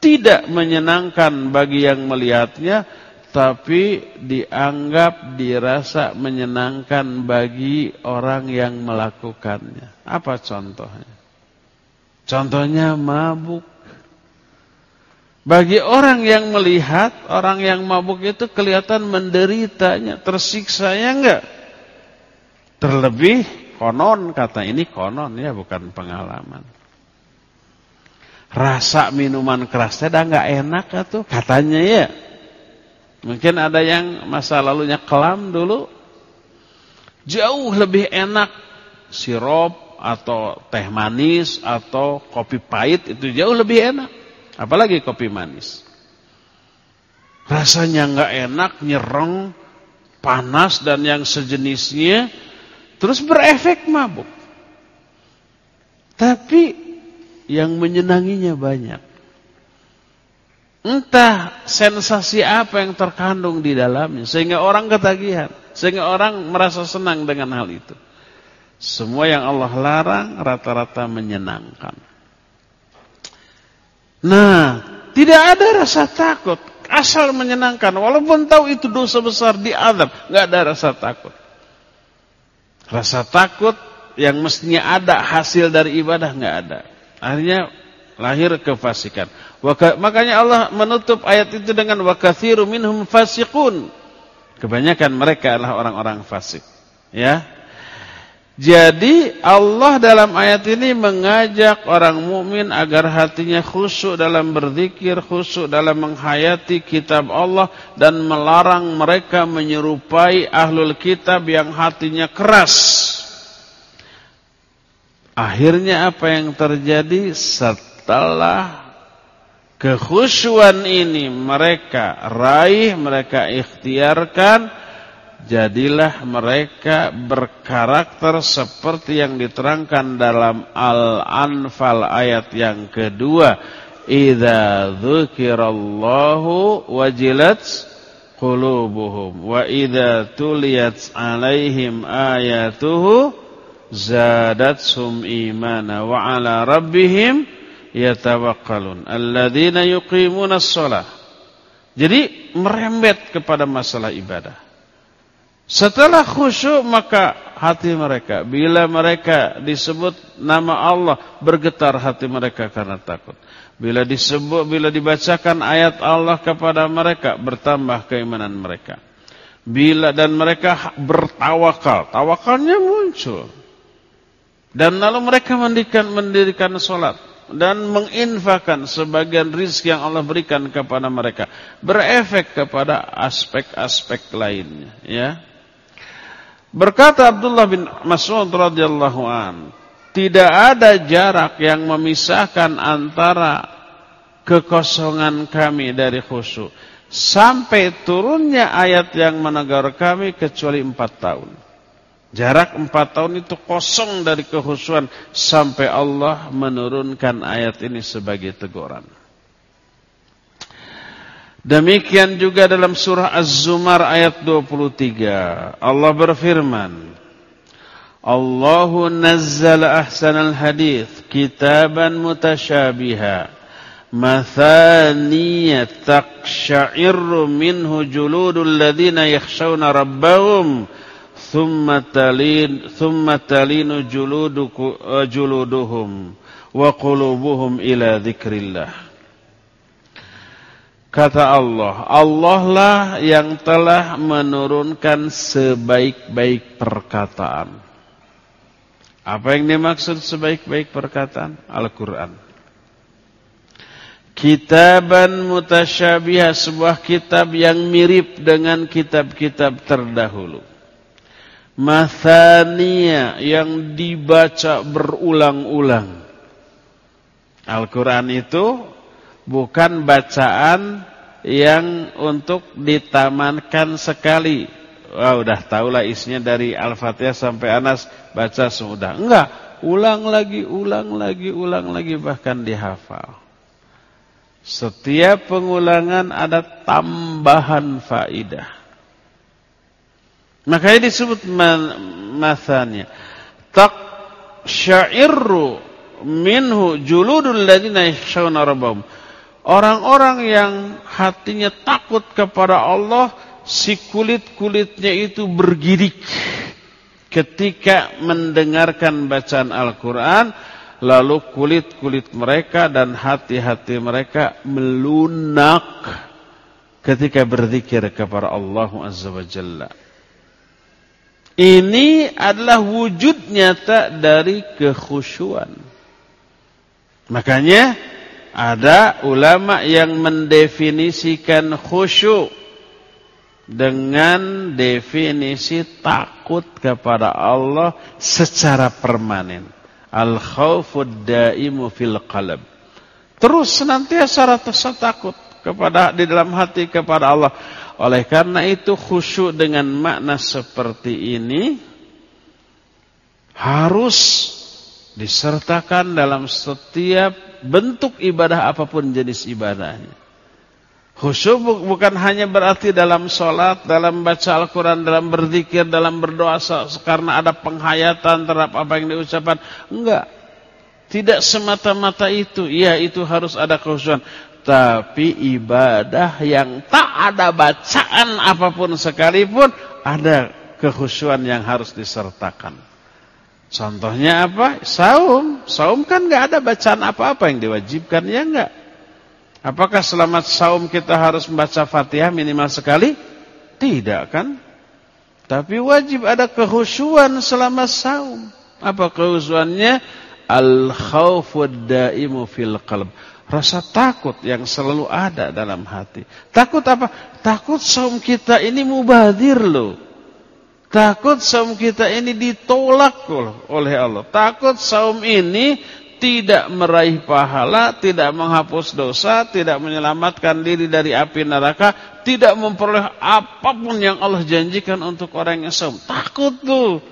tidak menyenangkan bagi yang melihatnya, tapi dianggap dirasa menyenangkan bagi orang yang melakukannya. Apa contohnya? Contohnya mabuk. Bagi orang yang melihat, orang yang mabuk itu kelihatan menderitanya, tersiksa ya enggak? Terlebih konon, kata ini konon ya, bukan pengalaman. Rasa minuman kerasnya dah enggak enak atau katanya ya. Mungkin ada yang masa lalunya kelam dulu. Jauh lebih enak sirup atau teh manis atau kopi pahit itu jauh lebih enak. Apalagi kopi manis. Rasanya nggak enak, nyerong, panas dan yang sejenisnya, terus berefek mabuk. Tapi yang menyenanginya banyak. Entah sensasi apa yang terkandung di dalamnya sehingga orang ketagihan, sehingga orang merasa senang dengan hal itu. Semua yang Allah larang rata-rata menyenangkan. Nah, tidak ada rasa takut. Asal menyenangkan. Walaupun tahu itu dosa besar di diadab. Nggak ada rasa takut. Rasa takut yang mestinya ada hasil dari ibadah nggak ada. Akhirnya lahir kefasikan. Makanya Allah menutup ayat itu dengan wakathiru minhum fasikun. Kebanyakan mereka adalah orang-orang fasik. Ya, Jadi Allah dalam ayat ini mengajak orang mukmin agar hatinya khusyuk dalam berzikir, khusyuk dalam menghayati kitab Allah dan melarang mereka menyerupai ahlul kitab yang hatinya keras. Akhirnya apa yang terjadi setelah kekhusyuan ini mereka raih, mereka ikhtiarkan jadilah mereka berkarakter seperti yang diterangkan dalam Al-Anfal ayat yang kedua. Idza dzukirallahu wajilat qulubuhum wa idza tuliyat alaihim ayatuhu zadatuhum imana wa ala rabbihim yatawakkalun. Alladzina yuqimunas shalah jadi merembet kepada masalah ibadah setelah khusyuk maka hati mereka bila mereka disebut nama Allah bergetar hati mereka karena takut. Bila disebut bila dibacakan ayat Allah kepada mereka bertambah keimanan mereka. Bila dan mereka bertawakal, tawakalnya muncul. Dan lalu mereka mendirikan mendirikan salat dan menginfakkan sebagian rizki yang Allah berikan kepada mereka berefek kepada aspek-aspek lainnya ya Berkata Abdullah bin Mas'ud radhiyallahu an, tidak ada jarak yang memisahkan antara kekosongan kami dari khusyuk sampai turunnya ayat yang menegur kami kecuali empat tahun. Jarak empat tahun itu kosong dari kehusuan sampai Allah menurunkan ayat ini sebagai teguran. Demikian juga dalam surah Az-Zumar ayat 23. Allah berfirman, Allahu nazzala ahsanal hadith kitaban mutasyabiha mathaniya taqsha'irru minhu juludul ladhina yakhshawna rabbahum thumma talin thumma talinu juluduhum wa qulubuhum ila dhikrillah Kata Allah, Allah lah yang telah menurunkan sebaik-baik perkataan. Apa yang dimaksud sebaik-baik perkataan? Al-Quran. Kitaban mutasyabihah, sebuah kitab yang mirip dengan kitab-kitab terdahulu. Mathania yang dibaca berulang-ulang. Al-Quran itu bukan bacaan yang untuk ditamankan sekali. Wah, udah tahulah isinya dari Al-Fatihah sampai Anas baca sudah. Enggak, ulang lagi, ulang lagi, ulang lagi bahkan dihafal. Setiap pengulangan ada tambahan faidah. Makanya disebut masanya. Tak syairu minhu juludul ladina yakhshawna rabbahum. Orang-orang yang hatinya takut kepada Allah, si kulit-kulitnya itu bergidik ketika mendengarkan bacaan Al-Quran, lalu kulit-kulit mereka dan hati-hati mereka melunak ketika berzikir kepada Allah Azza wa Jalla. Ini adalah wujud nyata dari kekhusyuan. Makanya ada ulama yang mendefinisikan khusyuk dengan definisi takut kepada Allah secara permanen. Al-khawfud daimu fil qalb. Terus senantiasa rasa takut kepada di dalam hati kepada Allah. Oleh karena itu khusyuk dengan makna seperti ini harus disertakan dalam setiap bentuk ibadah apa pun jenis ibadahnya. Khusyuk bukan hanya berarti dalam sholat, dalam baca Al-Quran, dalam berzikir, dalam berdoa karena ada penghayatan terhadap apa yang diucapkan. Enggak. Tidak semata-mata itu. Iya itu harus ada khusyuan. Tapi ibadah yang tak ada bacaan apa pun sekalipun, ada kekhusyuan yang harus disertakan. Contohnya apa? Saum. Saum kan nggak ada bacaan apa-apa yang diwajibkan, ya nggak? Apakah selamat saum kita harus membaca Fatihah minimal sekali? Tidak kan? Tapi wajib ada kehusuan selama saum. Apa kehusuannya? Al-khawfud daimu fil qalb. Rasa takut yang selalu ada dalam hati. Takut apa? Takut saum kita ini mubadir loh. Takut saum kita ini ditolak oleh Allah. Takut saum ini tidak meraih pahala, tidak menghapus dosa, tidak menyelamatkan diri dari api neraka, tidak memperoleh apa pun yang Allah janjikan untuk orang yang saum. Takut tuh.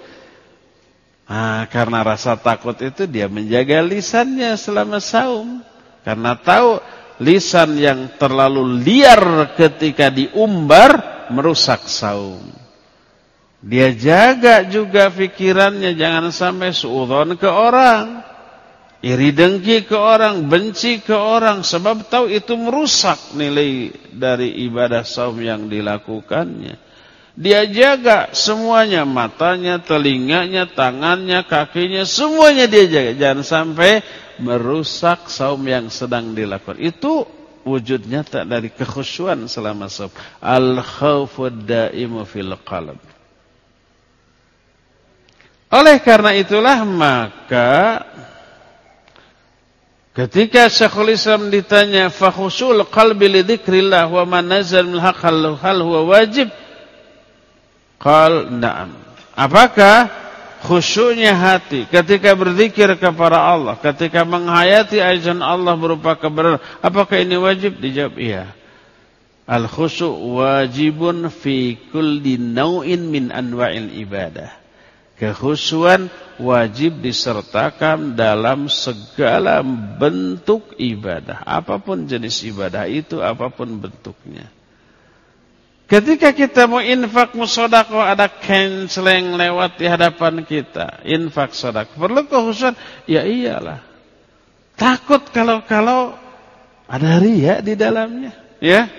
Nah, karena rasa takut itu dia menjaga lisannya selama saum. Karena tahu lisan yang terlalu liar ketika diumbar merusak saum. Dia jaga juga pikirannya jangan sampai suudon ke orang iri dengki ke orang, benci ke orang sebab tahu itu merusak nilai dari ibadah saum yang dilakukannya. Dia jaga semuanya, matanya, telinganya, tangannya, kakinya, semuanya dia jaga. Jangan sampai merusak saum yang sedang dilakukan. Itu wujud nyata dari kekhusyuan selama saum. Al-khawfud daimu fil qalb. Oleh karena itulah maka Ketika Syekhul Islam ditanya fakhusul qalbi li dzikrillah wa man nazal min haq hal huwa wajib? Qal na'am. Apakah khusyuknya hati ketika berzikir kepada Allah, ketika menghayati ajaran Allah berupa kebenaran, apakah ini wajib? Dijawab iya. Al khusyuk wajibun fi kulli naw'in min anwa'il ibadah. Kehusuan wajib disertakan dalam segala bentuk ibadah. Apa pun jenis ibadah itu, apa pun bentuknya. Ketika kita mau infak musodako ada kenceleng lewat di hadapan kita. Infak sodak. Perlu kehusuan? Ya iyalah. Takut kalau-kalau ada ria di dalamnya. Ya.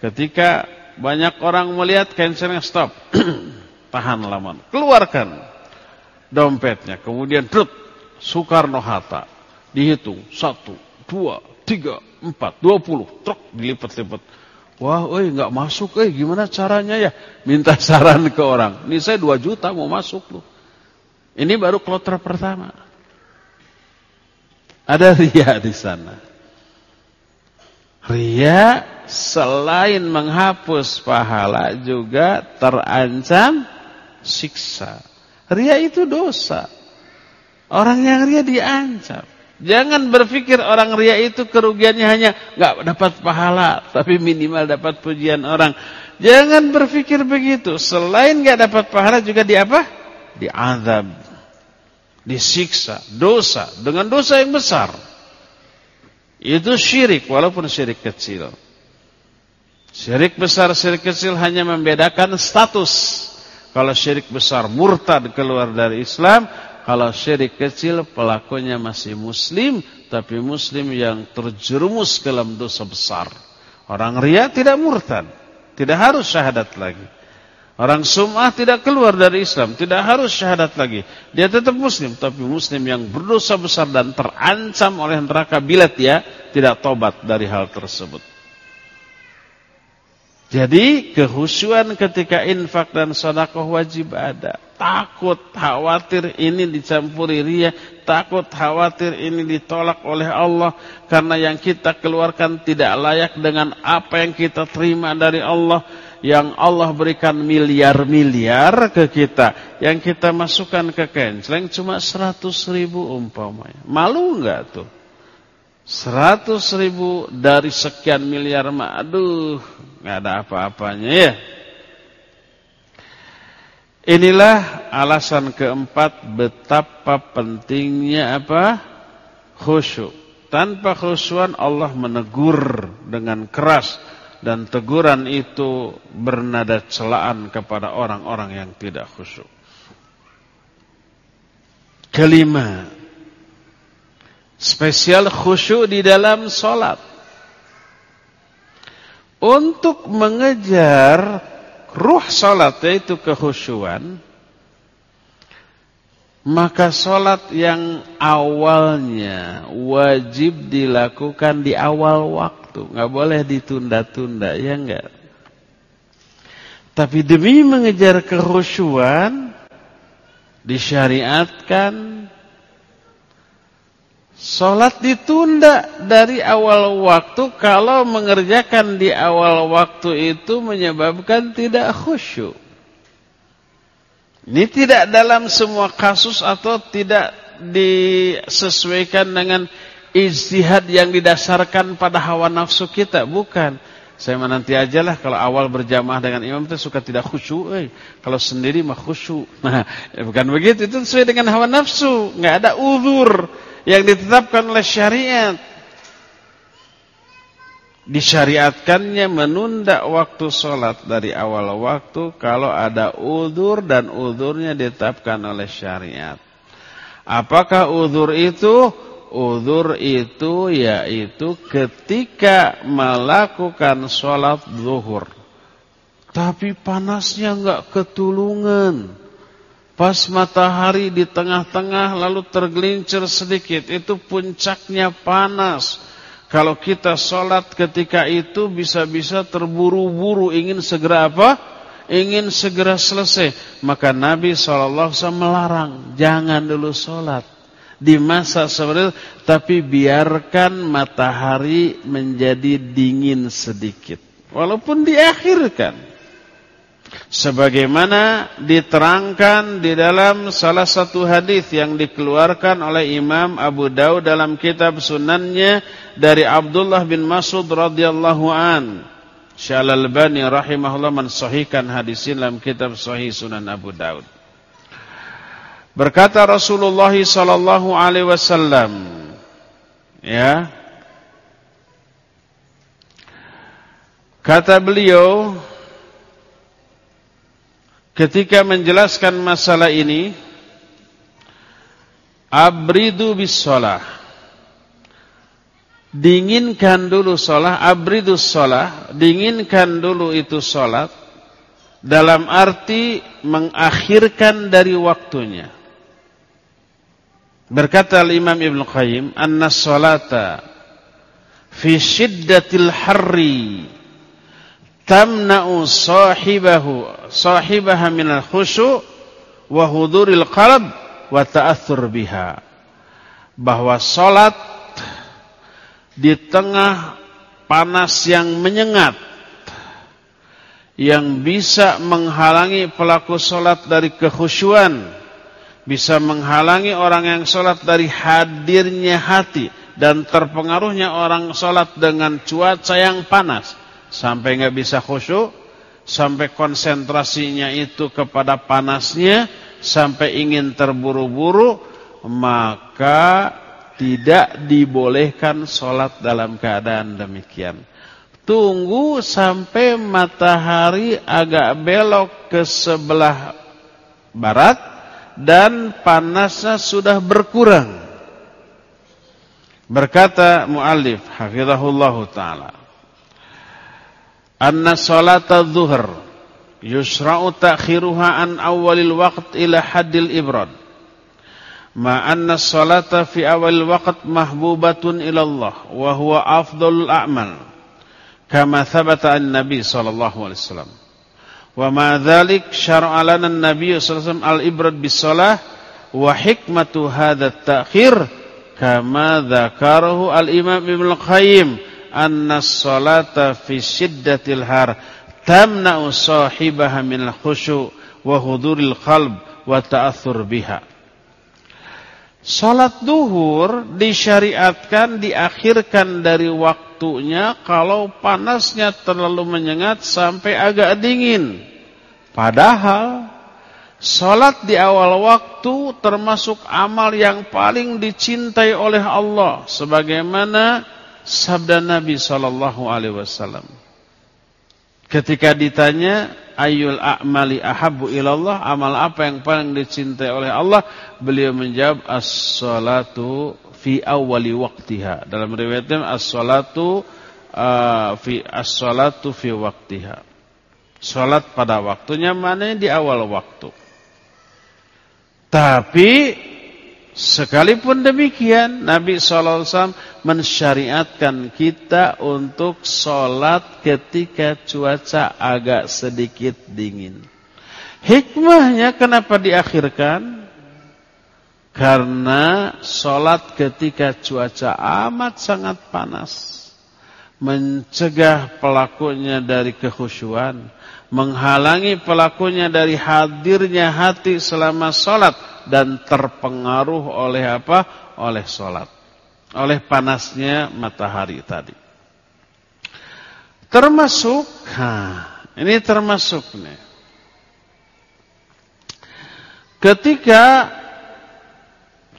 Ketika banyak orang melihat kenceleng stop. tahan lama, keluarkan dompetnya, kemudian truk Soekarno Hatta dihitung satu, dua, tiga, empat, dua puluh, truk dilipat-lipat. Wah, oi nggak masuk, eh gimana caranya ya? Minta saran ke orang. Ini saya dua juta mau masuk loh. Ini baru kloter pertama. Ada ria di sana. Ria selain menghapus pahala juga terancam siksa. Ria itu dosa. Orang yang ria diancam. Jangan berpikir orang ria itu kerugiannya hanya nggak dapat pahala, tapi minimal dapat pujian orang. Jangan berpikir begitu. Selain nggak dapat pahala juga di apa? Diazab, disiksa, dosa dengan dosa yang besar. Itu syirik walaupun syirik kecil. Syirik besar, syirik kecil hanya membedakan status. Kalau syirik besar murtad keluar dari Islam, kalau syirik kecil pelakunya masih muslim, tapi muslim yang terjerumus ke dalam dosa besar. Orang ria tidak murtad, tidak harus syahadat lagi. Orang sum'ah tidak keluar dari Islam, tidak harus syahadat lagi. Dia tetap muslim, tapi muslim yang berdosa besar dan terancam oleh neraka bila dia tidak tobat dari hal tersebut. Jadi kehusuan ketika infak dan sodakoh wajib ada. Takut, khawatir ini dicampuri ria. Takut, khawatir ini ditolak oleh Allah. Karena yang kita keluarkan tidak layak dengan apa yang kita terima dari Allah. Yang Allah berikan miliar-miliar ke kita. Yang kita masukkan ke kenceleng cuma 100 ribu umpamanya. Malu enggak tuh? 100 ribu dari sekian miliar. Aduh nggak ada apa-apanya ya. Inilah alasan keempat betapa pentingnya apa? Khusyuk. Tanpa khusyuan Allah menegur dengan keras dan teguran itu bernada celaan kepada orang-orang yang tidak khusyuk. Kelima, spesial khusyuk di dalam solat untuk mengejar ruh salat yaitu kehusuan maka salat yang awalnya wajib dilakukan di awal waktu. Nggak boleh ditunda-tunda ya enggak Tapi demi mengejar kehusuan disyariatkan Sholat ditunda dari awal waktu kalau mengerjakan di awal waktu itu menyebabkan tidak khusyuk. Ini tidak dalam semua kasus atau tidak disesuaikan dengan ijtihad yang didasarkan pada hawa nafsu kita, bukan. Saya menanti aja lah kalau awal berjamaah dengan imam itu suka tidak khusyuk, eh. kalau sendiri mah khusyuk. Nah, ya bukan begitu, itu sesuai dengan hawa nafsu, nggak ada uzur yang ditetapkan oleh syariat. Disyariatkannya menunda waktu sholat dari awal waktu kalau ada udur dan udurnya ditetapkan oleh syariat. Apakah udur itu? Udur itu yaitu ketika melakukan sholat zuhur. Tapi panasnya enggak ketulungan. Pas matahari di tengah-tengah lalu tergelincir sedikit. Itu puncaknya panas. Kalau kita sholat ketika itu bisa-bisa terburu-buru ingin segera apa? Ingin segera selesai. Maka Nabi SAW melarang. Jangan dulu sholat. Di masa seperti itu. Tapi biarkan matahari menjadi dingin sedikit. Walaupun diakhirkan. Sebagaimana diterangkan di dalam salah satu hadis yang dikeluarkan oleh Imam Abu Daud dalam kitab sunannya dari Abdullah bin Mas'ud radhiyallahu an. Syalal Bani rahimahullah mensahihkan hadis dalam kitab Sahih Sunan Abu Daud. Berkata Rasulullah sallallahu alaihi wasallam, ya. Kata beliau, ketika menjelaskan masalah ini abridu bis dinginkan dulu sholah abridu sholah. Dinginkan dulu itu sholat dalam arti mengakhirkan dari waktunya. Berkata Imam Ibn Qayyim anna sholata fi syiddatil harri tamna'u sahibahu sahibaha minal khusyu' wa huduril qalb wa ta'athur biha. Bahwa salat di tengah panas yang menyengat yang bisa menghalangi pelaku salat dari kekhusyuan bisa menghalangi orang yang salat dari hadirnya hati dan terpengaruhnya orang salat dengan cuaca yang panas sampai nggak bisa khusyuk, sampai konsentrasinya itu kepada panasnya, sampai ingin terburu-buru, maka tidak dibolehkan sholat dalam keadaan demikian. Tunggu sampai matahari agak belok ke sebelah barat dan panasnya sudah berkurang. Berkata muallif hafizahullah taala anna salata dhuhr yusra'u ta'khiruha an awalil waqt ila haddil ibrad ma anna salata fi awalil waqt mahbubatun ila Allah wa huwa afdalul a'mal kama thabata an nabi sallallahu alaihi wasallam wa ma dhalik syar'a lana an-nabi sallallahu alaihi wasallam al-ibrad bis salah wa hikmatu hadha at-ta'khir kama dzakarahu al-imam Ibnu Qayyim anna salata fi syiddatil har tamna'u sahibaha min khusyu' wa huduril qalb wa ta'athur biha. Salat duhur disyariatkan diakhirkan dari waktunya kalau panasnya terlalu menyengat sampai agak dingin. Padahal salat di awal waktu termasuk amal yang paling dicintai oleh Allah sebagaimana sabda Nabi sallallahu alaihi wasallam. Ketika ditanya ayul a'mali ahabbu ilallah, amal apa yang paling dicintai oleh Allah? Beliau menjawab as-salatu fi awali waqtiha. Dalam riwayatnya as-salatu uh, fi as-salatu fi waqtiha. Salat pada waktunya mana di awal waktu. Tapi sekalipun demikian Nabi sallallahu alaihi wasallam mensyariatkan kita untuk sholat ketika cuaca agak sedikit dingin. Hikmahnya kenapa diakhirkan? Karena sholat ketika cuaca amat sangat panas. Mencegah pelakunya dari kekhusyuan. Menghalangi pelakunya dari hadirnya hati selama sholat. Dan terpengaruh oleh apa? Oleh sholat. Oleh panasnya matahari tadi. Termasuk, ha, ini termasuk nih. Ketika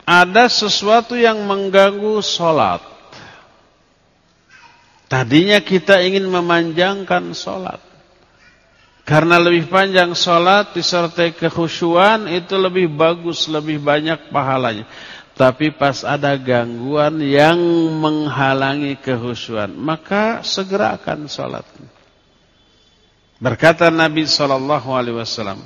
ada sesuatu yang mengganggu sholat. Tadinya kita ingin memanjangkan sholat. Karena lebih panjang sholat disertai kekhusyuan itu lebih bagus, lebih banyak pahalanya. Tapi pas ada gangguan yang menghalangi kekhusyuan, maka segerakan sholat. Berkata Nabi Shallallahu Alaihi Wasallam,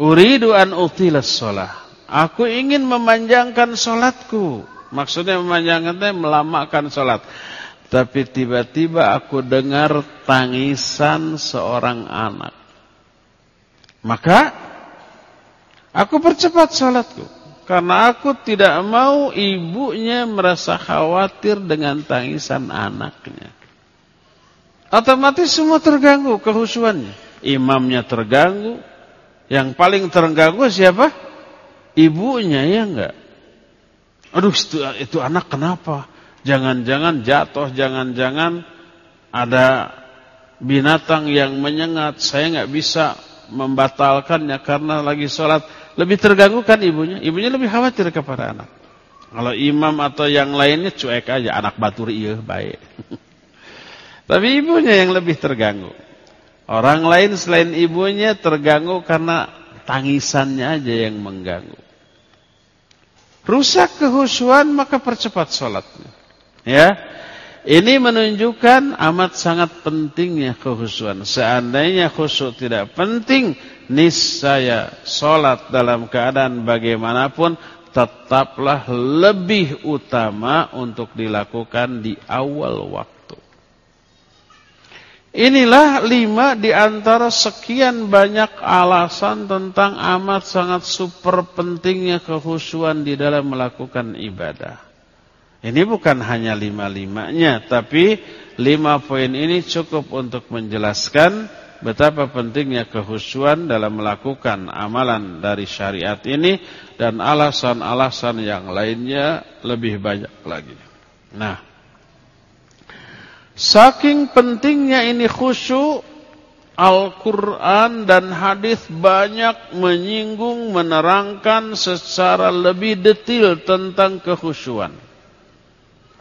Uridu an utilas sholat. Aku ingin memanjangkan sholatku. Maksudnya memanjangkan itu melamakan sholat. Tapi tiba-tiba aku dengar tangisan seorang anak. Maka aku percepat sholatku. Karena aku tidak mau ibunya merasa khawatir dengan tangisan anaknya. Otomatis semua terganggu kehusuannya. Imamnya terganggu. Yang paling terganggu siapa? ibunya ya enggak. Aduh itu, itu anak kenapa? Jangan-jangan jatuh, jangan-jangan ada binatang yang menyengat. Saya enggak bisa membatalkannya karena lagi sholat. Lebih terganggu kan ibunya? Ibunya lebih khawatir kepada anak. Kalau imam atau yang lainnya cuek aja. Anak batur iya baik. Tapi ibunya yang lebih terganggu. Orang lain selain ibunya terganggu karena tangisannya aja yang mengganggu rusak kehusuan maka percepat sholatnya. Ya, ini menunjukkan amat sangat pentingnya kehusuan. Seandainya khusyuk tidak penting, niscaya sholat dalam keadaan bagaimanapun tetaplah lebih utama untuk dilakukan di awal waktu. Inilah lima di antara sekian banyak alasan tentang amat sangat super pentingnya kehusuan di dalam melakukan ibadah. Ini bukan hanya lima-limanya, tapi lima poin ini cukup untuk menjelaskan betapa pentingnya kehusuan dalam melakukan amalan dari syariat ini dan alasan-alasan yang lainnya lebih banyak lagi. Nah, Saking pentingnya ini khusyuk, Al-Quran dan hadis banyak menyinggung, menerangkan secara lebih detail tentang kekhusyuan.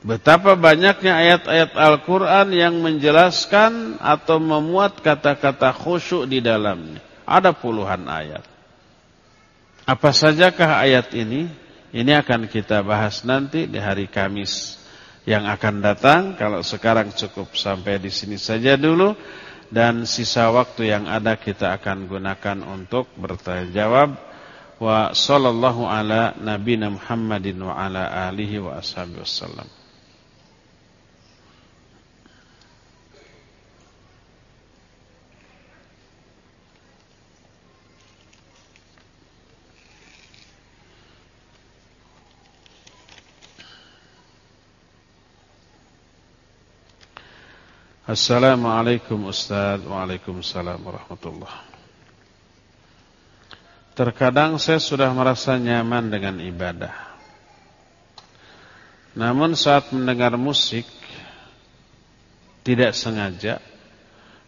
Betapa banyaknya ayat-ayat Al-Quran yang menjelaskan atau memuat kata-kata khusyuk di dalamnya. Ada puluhan ayat. Apa sajakah ayat ini? Ini akan kita bahas nanti di hari Kamis yang akan datang. Kalau sekarang cukup sampai di sini saja dulu dan sisa waktu yang ada kita akan gunakan untuk bertanya jawab. Wa sallallahu ala nabiyina Muhammadin wa ala alihi wa ashabihi wasallam. Assalamualaikum Ustaz. Waalaikumsalam warahmatullah. Terkadang saya sudah merasa nyaman dengan ibadah. Namun saat mendengar musik Tidak sengaja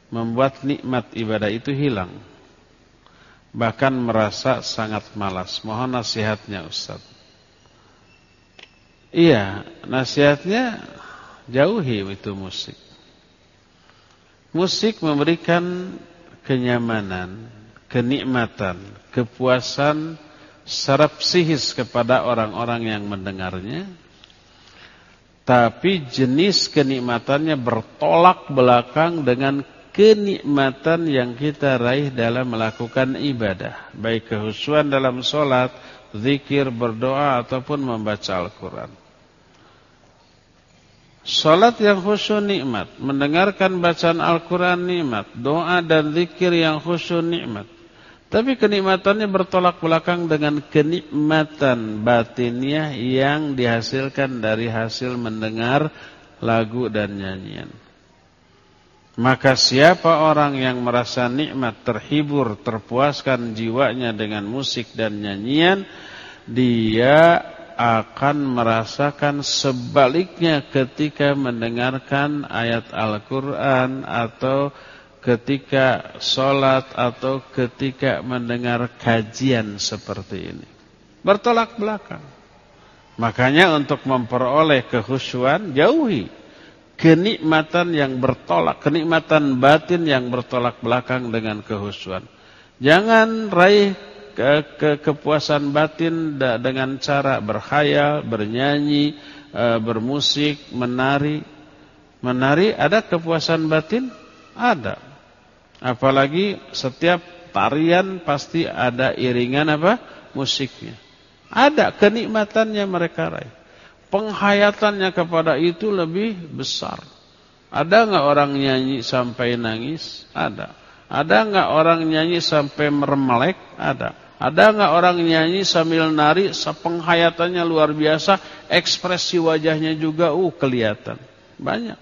Membuat nikmat ibadah itu hilang. Bahkan merasa sangat malas. Mohon nasihatnya Ustaz. Iya Nasihatnya Jauhi itu musik Musik memberikan kenyamanan, kenikmatan, kepuasan secara psikis kepada orang-orang yang mendengarnya. Tapi jenis kenikmatannya bertolak belakang dengan kenikmatan yang kita raih dalam melakukan ibadah. Baik kehusuan dalam sholat, zikir, berdoa, ataupun membaca Al-Quran. Salat yang khusyuk nikmat, mendengarkan bacaan Al-Quran nikmat, doa dan zikir yang khusyuk nikmat. Tapi kenikmatannya bertolak belakang dengan kenikmatan batinnya yang dihasilkan dari hasil mendengar lagu dan nyanyian. Maka siapa orang yang merasa nikmat, terhibur, terpuaskan jiwanya dengan musik dan nyanyian, dia akan merasakan sebaliknya ketika mendengarkan ayat Al-Quran atau ketika sholat atau ketika mendengar kajian seperti ini. Bertolak belakang. Makanya untuk memperoleh kehusuan jauhi kenikmatan yang bertolak, kenikmatan batin yang bertolak belakang dengan kehusuan. Jangan raih ke, ke kepuasan batin dengan cara berkhayal, bernyanyi, e, bermusik, menari. Menari ada kepuasan batin? Ada. Apalagi setiap tarian pasti ada iringan apa? Musiknya. Ada kenikmatannya mereka raih. Penghayatannya kepada itu lebih besar. Ada nggak orang nyanyi sampai nangis? Ada. Ada nggak orang nyanyi sampai meremelek? Ada. Ada nggak orang nyanyi sambil nari, penghayatannya luar biasa, ekspresi wajahnya juga uh kelihatan. Banyak.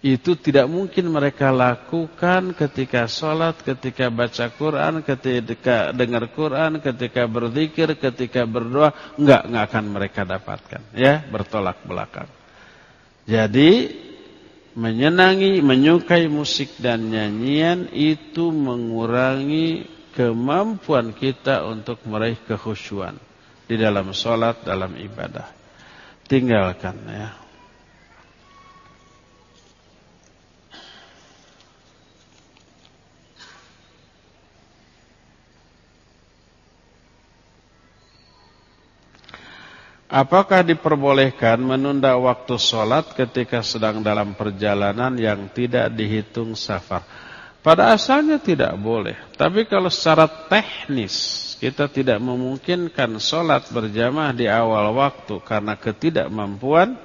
Itu tidak mungkin mereka lakukan ketika sholat, ketika baca Quran, ketika dengar Quran, ketika berzikir, ketika berdoa. Enggak, enggak akan mereka dapatkan. Ya, bertolak belakang. Jadi, menyenangi, menyukai musik dan nyanyian itu mengurangi kemampuan kita untuk meraih kekhusyuan di dalam sholat, dalam ibadah. Tinggalkan ya. Apakah diperbolehkan menunda waktu sholat ketika sedang dalam perjalanan yang tidak dihitung safar? Pada asalnya tidak boleh. Tapi kalau secara teknis kita tidak memungkinkan sholat berjamaah di awal waktu karena ketidakmampuan,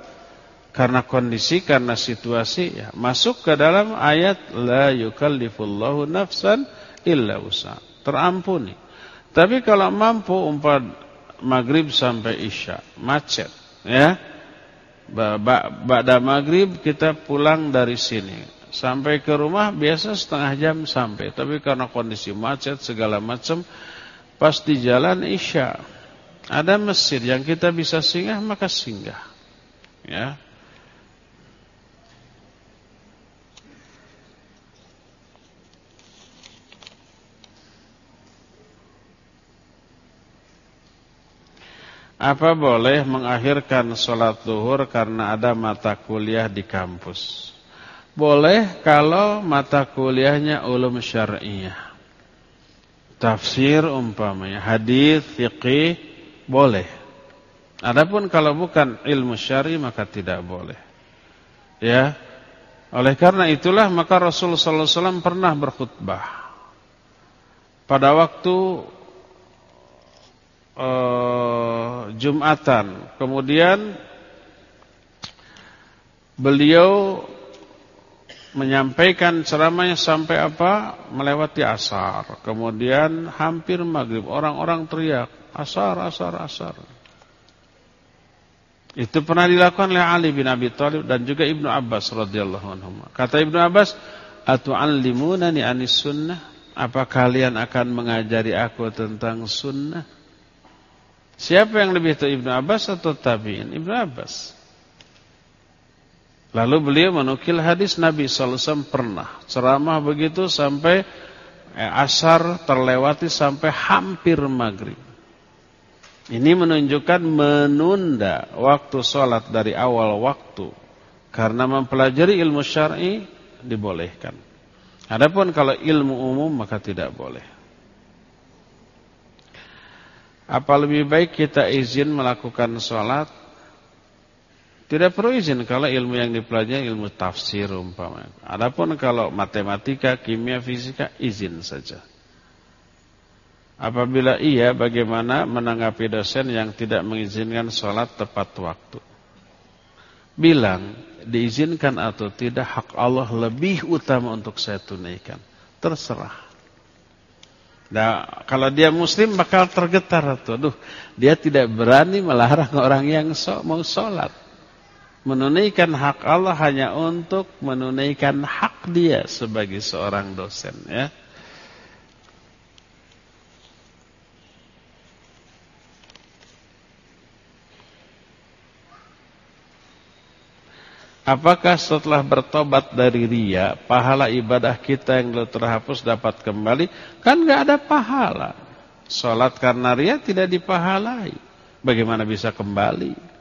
karena kondisi, karena situasi, ya, masuk ke dalam ayat la yukallifullahu nafsan illa usa. Terampuni. Tapi kalau mampu umpat maghrib sampai isya, macet, ya. Ba'da maghrib kita pulang dari sini Sampai ke rumah biasa setengah jam sampai. Tapi karena kondisi macet segala macam, pas di jalan Isya ada masjid yang kita bisa singgah maka singgah. Ya. Apa boleh mengakhirkan sholat duhur karena ada mata kuliah di kampus? Boleh kalau mata kuliahnya ulum syariah. Tafsir umpamanya, hadis, fikih boleh. Adapun kalau bukan ilmu syari maka tidak boleh. Ya. Oleh karena itulah maka Rasulullah SAW pernah berkhutbah. Pada waktu uh, Jumatan, kemudian beliau menyampaikan ceramahnya sampai apa? Melewati asar. Kemudian hampir maghrib. Orang-orang teriak. Asar, asar, asar. Itu pernah dilakukan oleh Ali bin Abi Thalib dan juga Ibnu Abbas radhiyallahu anhu. Kata Ibnu Abbas, "Atu'allimunani anis sunnah?" Apa kalian akan mengajari aku tentang sunnah? Siapa yang lebih tahu Ibnu Abbas atau tabi'in? Ibnu Abbas. Lalu beliau menukil hadis Nabi SAW pernah ceramah begitu sampai eh, asar terlewati sampai hampir maghrib. Ini menunjukkan menunda waktu sholat dari awal waktu. Karena mempelajari ilmu syar'i dibolehkan. Adapun kalau ilmu umum maka tidak boleh. Apa lebih baik kita izin melakukan sholat tidak perlu izin kalau ilmu yang dipelajari ilmu tafsir umpamanya. Adapun kalau matematika, kimia, fisika izin saja. Apabila iya, bagaimana menanggapi dosen yang tidak mengizinkan sholat tepat waktu? Bilang, diizinkan atau tidak hak Allah lebih utama untuk saya tunaikan. Terserah. Nah, kalau dia muslim bakal tergetar tuh. Aduh, dia tidak berani melarang orang yang so, mau sholat. Menunaikan hak Allah hanya untuk menunaikan hak dia sebagai seorang dosen ya. Apakah setelah bertobat dari ria, pahala ibadah kita yang telah terhapus dapat kembali? Kan nggak ada pahala. Sholat karena ria tidak dipahalai. Bagaimana bisa kembali?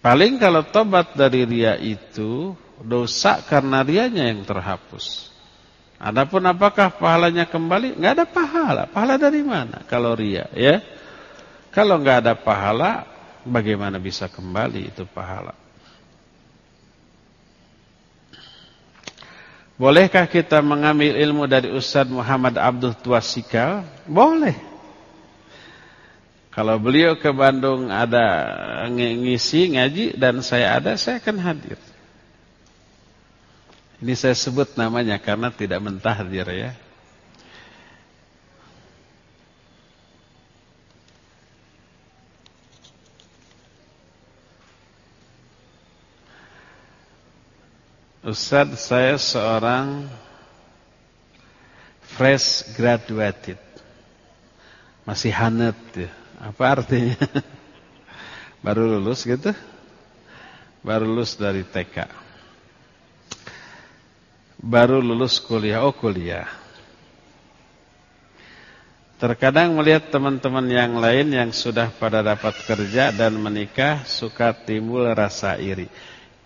Paling kalau tobat dari ria itu, dosa karena rianya yang terhapus. Adapun apakah pahalanya kembali? Nggak ada pahala. Pahala dari mana? Kalau ria, ya. Kalau nggak ada pahala, bagaimana bisa kembali itu pahala? Bolehkah kita mengambil ilmu dari Ustaz Muhammad Abdul Tuasikal? Boleh. Kalau beliau ke Bandung ada ngisi ngaji dan saya ada, saya akan hadir. Ini saya sebut namanya karena tidak mentahdir ya. Ustaz saya seorang fresh graduated Masih hanet ya. Apa artinya? Baru lulus gitu Baru lulus dari TK Baru lulus kuliah Oh kuliah Terkadang melihat teman-teman yang lain yang sudah pada dapat kerja dan menikah Suka timbul rasa iri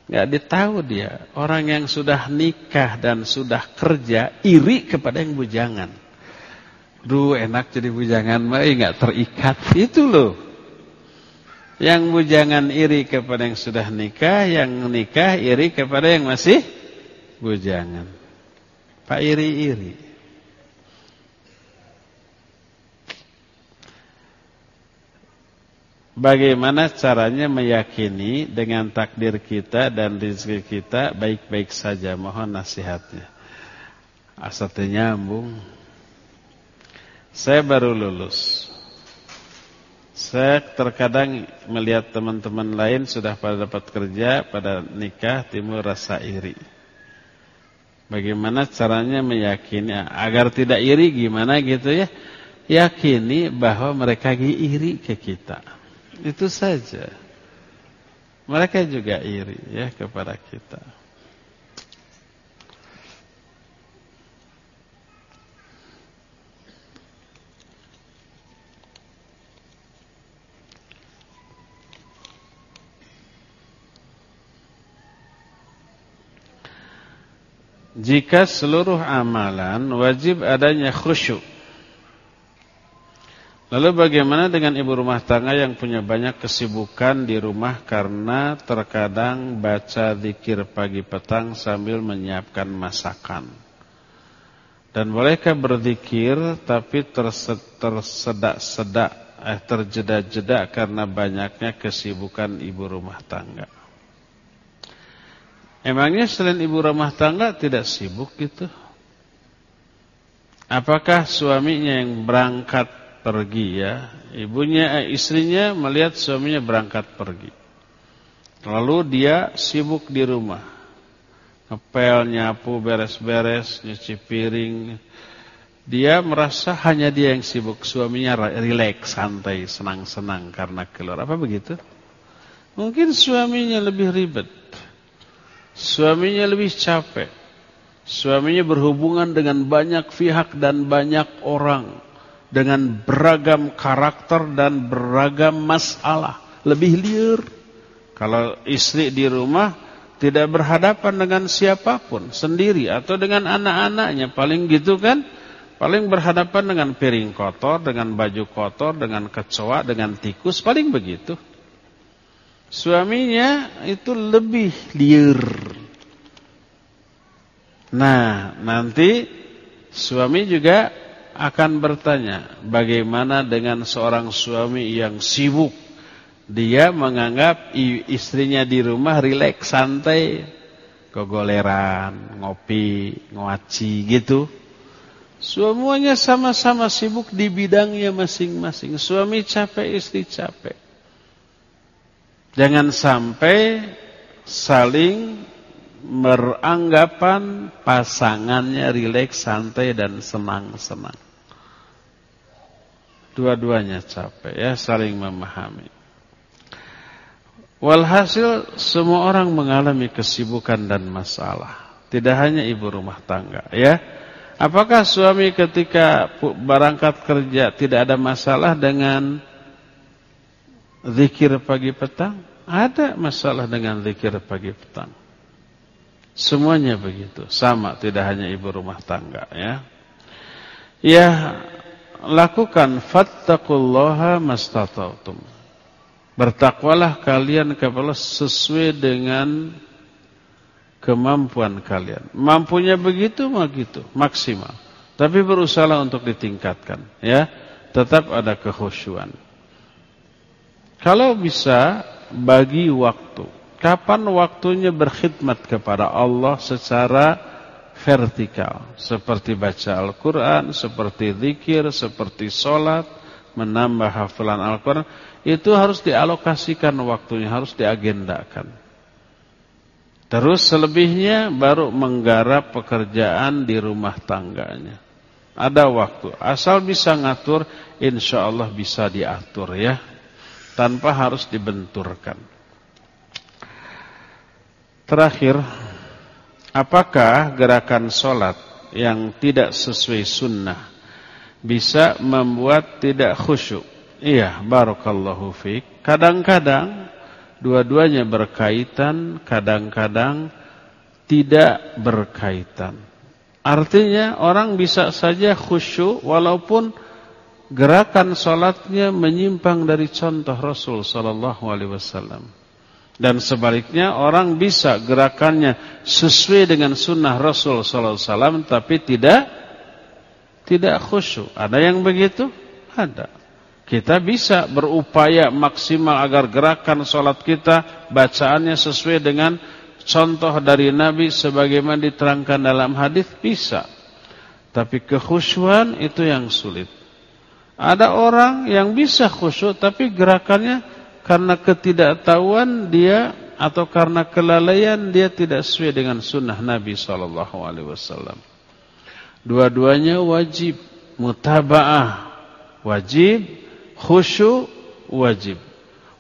Nggak ditahu dia. Orang yang sudah nikah dan sudah kerja iri kepada yang bujangan. Duh enak jadi bujangan mah eh, nggak terikat. Itu loh. Yang bujangan iri kepada yang sudah nikah, yang nikah iri kepada yang masih bujangan. Pak iri-iri. Bagaimana caranya meyakini dengan takdir kita dan rezeki kita baik-baik saja. Mohon nasihatnya. Asal nyambung. Saya baru lulus. Saya terkadang melihat teman-teman lain sudah pada dapat kerja, pada nikah, timbul rasa iri. Bagaimana caranya meyakini agar tidak iri gimana gitu ya? Yakini bahwa mereka iri ke kita. Itu saja. Mereka juga iri ya kepada kita. Jika seluruh amalan wajib adanya khusyuk Lalu bagaimana dengan ibu rumah tangga yang punya banyak kesibukan di rumah karena terkadang baca zikir pagi petang sambil menyiapkan masakan? Dan bolehkah berzikir tapi tersedak-sedak, eh, terjeda-jeda karena banyaknya kesibukan ibu rumah tangga? Emangnya selain ibu rumah tangga tidak sibuk gitu? Apakah suaminya yang berangkat pergi ya. Ibunya eh, istrinya melihat suaminya berangkat pergi. Lalu dia sibuk di rumah. Ngepel, nyapu, beres-beres, nyuci piring. Dia merasa hanya dia yang sibuk, suaminya rileks, santai, senang-senang karena keluar. Apa begitu? Mungkin suaminya lebih ribet. Suaminya lebih capek. Suaminya berhubungan dengan banyak pihak dan banyak orang dengan beragam karakter dan beragam masalah. Lebih liar. Kalau istri di rumah tidak berhadapan dengan siapa pun, sendiri atau dengan anak-anaknya, paling gitu kan? Paling berhadapan dengan piring kotor, dengan baju kotor, dengan kecoa, dengan tikus, paling begitu. Suaminya itu lebih liar. Nah, nanti suami juga akan bertanya, bagaimana dengan seorang suami yang sibuk Dia menganggap istrinya di rumah rileks, santai, gogoleran, ngopi, ngoaci gitu. Semuanya sama-sama sibuk di bidangnya masing-masing. Suami capek, istri capek. Jangan sampai saling meranggapan pasangannya rileks, santai dan senang-senang. Dua-duanya capek ya, saling memahami. Walhasil semua orang mengalami kesibukan dan masalah. Tidak hanya ibu rumah tangga ya. Apakah suami ketika berangkat kerja tidak ada masalah dengan zikir pagi petang? Ada masalah dengan zikir pagi petang. Semuanya begitu, sama tidak hanya ibu rumah tangga ya. Ya, lakukan fattaqullaha mastata'tum. Bertakwalah kalian kepada sesuai dengan kemampuan kalian. Mampunya begitu begitu, maksimal. Tapi berusaha untuk ditingkatkan, ya. Tetap ada kekhusyuan. Kalau bisa bagi waktu kapan waktunya berkhidmat kepada Allah secara vertikal. Seperti baca Al-Quran, seperti zikir, seperti sholat, menambah hafalan Al-Quran. Itu harus dialokasikan waktunya, harus diagendakan. Terus selebihnya baru menggarap pekerjaan di rumah tangganya. Ada waktu. Asal bisa ngatur, insya Allah bisa diatur ya. Tanpa harus dibenturkan. Terakhir, apakah gerakan sholat yang tidak sesuai sunnah bisa membuat tidak khusyuk? Iya, barakallahu fiqh. Kadang-kadang dua-duanya berkaitan, kadang-kadang tidak berkaitan. Artinya orang bisa saja khusyuk walaupun gerakan sholatnya menyimpang dari contoh Rasul Sallallahu Alaihi Wasallam. Dan sebaliknya orang bisa gerakannya sesuai dengan sunnah Rasul Sallallahu Alaihi Wasallam, tapi tidak tidak khusyuk. Ada yang begitu? Ada. Kita bisa berupaya maksimal agar gerakan sholat kita bacaannya sesuai dengan contoh dari Nabi sebagaimana diterangkan dalam hadis bisa. Tapi kekhusyuan itu yang sulit. Ada orang yang bisa khusyuk tapi gerakannya karena ketidaktahuan dia atau karena kelalaian dia tidak sesuai dengan sunnah Nabi Shallallahu Alaihi Wasallam. Dua-duanya wajib mutabaah, wajib khusyuk, wajib.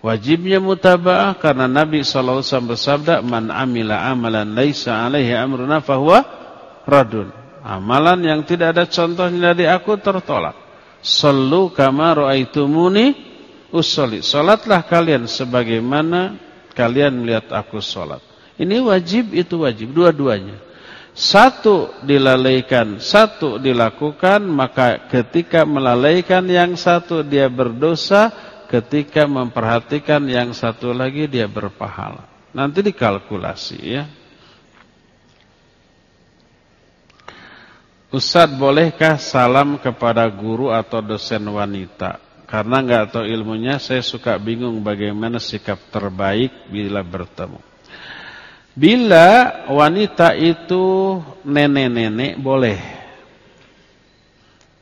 Wajibnya mutabaah karena Nabi Shallallahu Wasallam bersabda, "Man amila amalan laisa alaihi amruna fahuwa radun." Amalan yang tidak ada contohnya dari aku tertolak. Sallu kama ra'aitumuni usolli. Salatlah kalian sebagaimana kalian melihat aku salat. Ini wajib, itu wajib. Dua-duanya. Satu dilalaikan, satu dilakukan, maka ketika melalaikan yang satu dia berdosa, ketika memperhatikan yang satu lagi dia berpahala. Nanti dikalkulasi ya. Ustadz bolehkah salam kepada guru atau dosen wanita? Karena nggak tahu ilmunya, saya suka bingung bagaimana sikap terbaik bila bertemu. Bila wanita itu nenek-nenek boleh.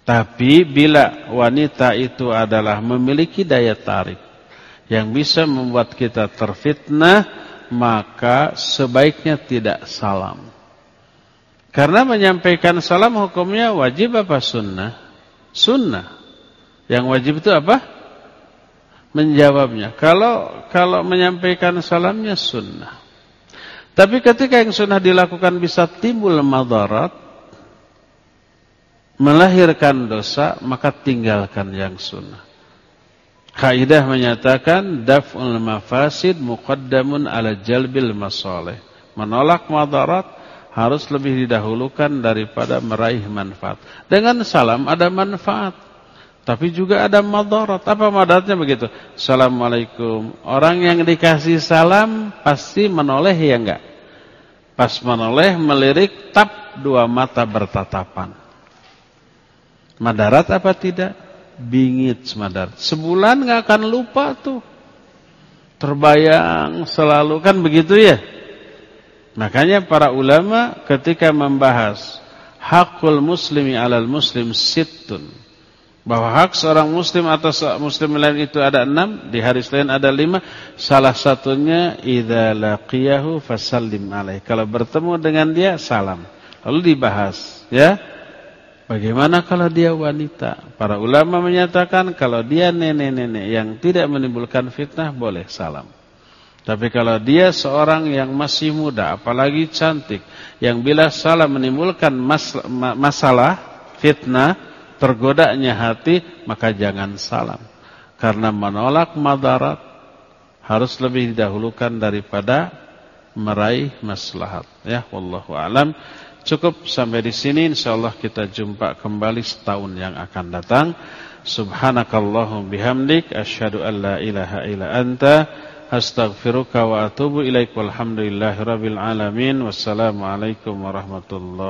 Tapi bila wanita itu adalah memiliki daya tarik yang bisa membuat kita terfitnah, maka sebaiknya tidak salam. Karena menyampaikan salam hukumnya wajib apa sunnah? Sunnah. Yang wajib itu apa? Menjawabnya. Kalau kalau menyampaikan salamnya sunnah. Tapi ketika yang sunnah dilakukan bisa timbul madarat, melahirkan dosa, maka tinggalkan yang sunnah. Kaidah menyatakan daf'ul mafasid muqaddamun ala jalbil masalih. Menolak madarat harus lebih didahulukan daripada meraih manfaat. Dengan salam ada manfaat. Tapi juga ada madarat. Apa madaratnya begitu? Assalamualaikum. Orang yang dikasih salam pasti menoleh ya enggak? Pas menoleh melirik tap dua mata bertatapan. Madarat apa tidak? Bingit madarat. Sebulan enggak akan lupa tuh. terbayang selalu kan begitu ya. Makanya para ulama ketika membahas hakul muslimi alal muslim sittun bahwa hak seorang muslim atas muslim lain itu ada enam, di hari lain ada lima. Salah satunya idza laqiyahu fasallim alaih. Kalau bertemu dengan dia salam. Lalu dibahas, ya. Bagaimana kalau dia wanita? Para ulama menyatakan kalau dia nenek-nenek yang tidak menimbulkan fitnah boleh salam. Tapi kalau dia seorang yang masih muda, apalagi cantik, yang bila salah menimbulkan mas masalah, fitnah, tergodanya hati, maka jangan salam. Karena menolak madarat harus lebih didahulukan daripada meraih maslahat. Ya, wallahu alam. Cukup sampai di sini insyaallah kita jumpa kembali setahun yang akan datang. Subhanakallahum bihamdik asyhadu an la ilaha illa anta astaghfiruka wa atubu ilaik. Walhamdulillahirabbil alamin. Wassalamu alaikum warahmatullahi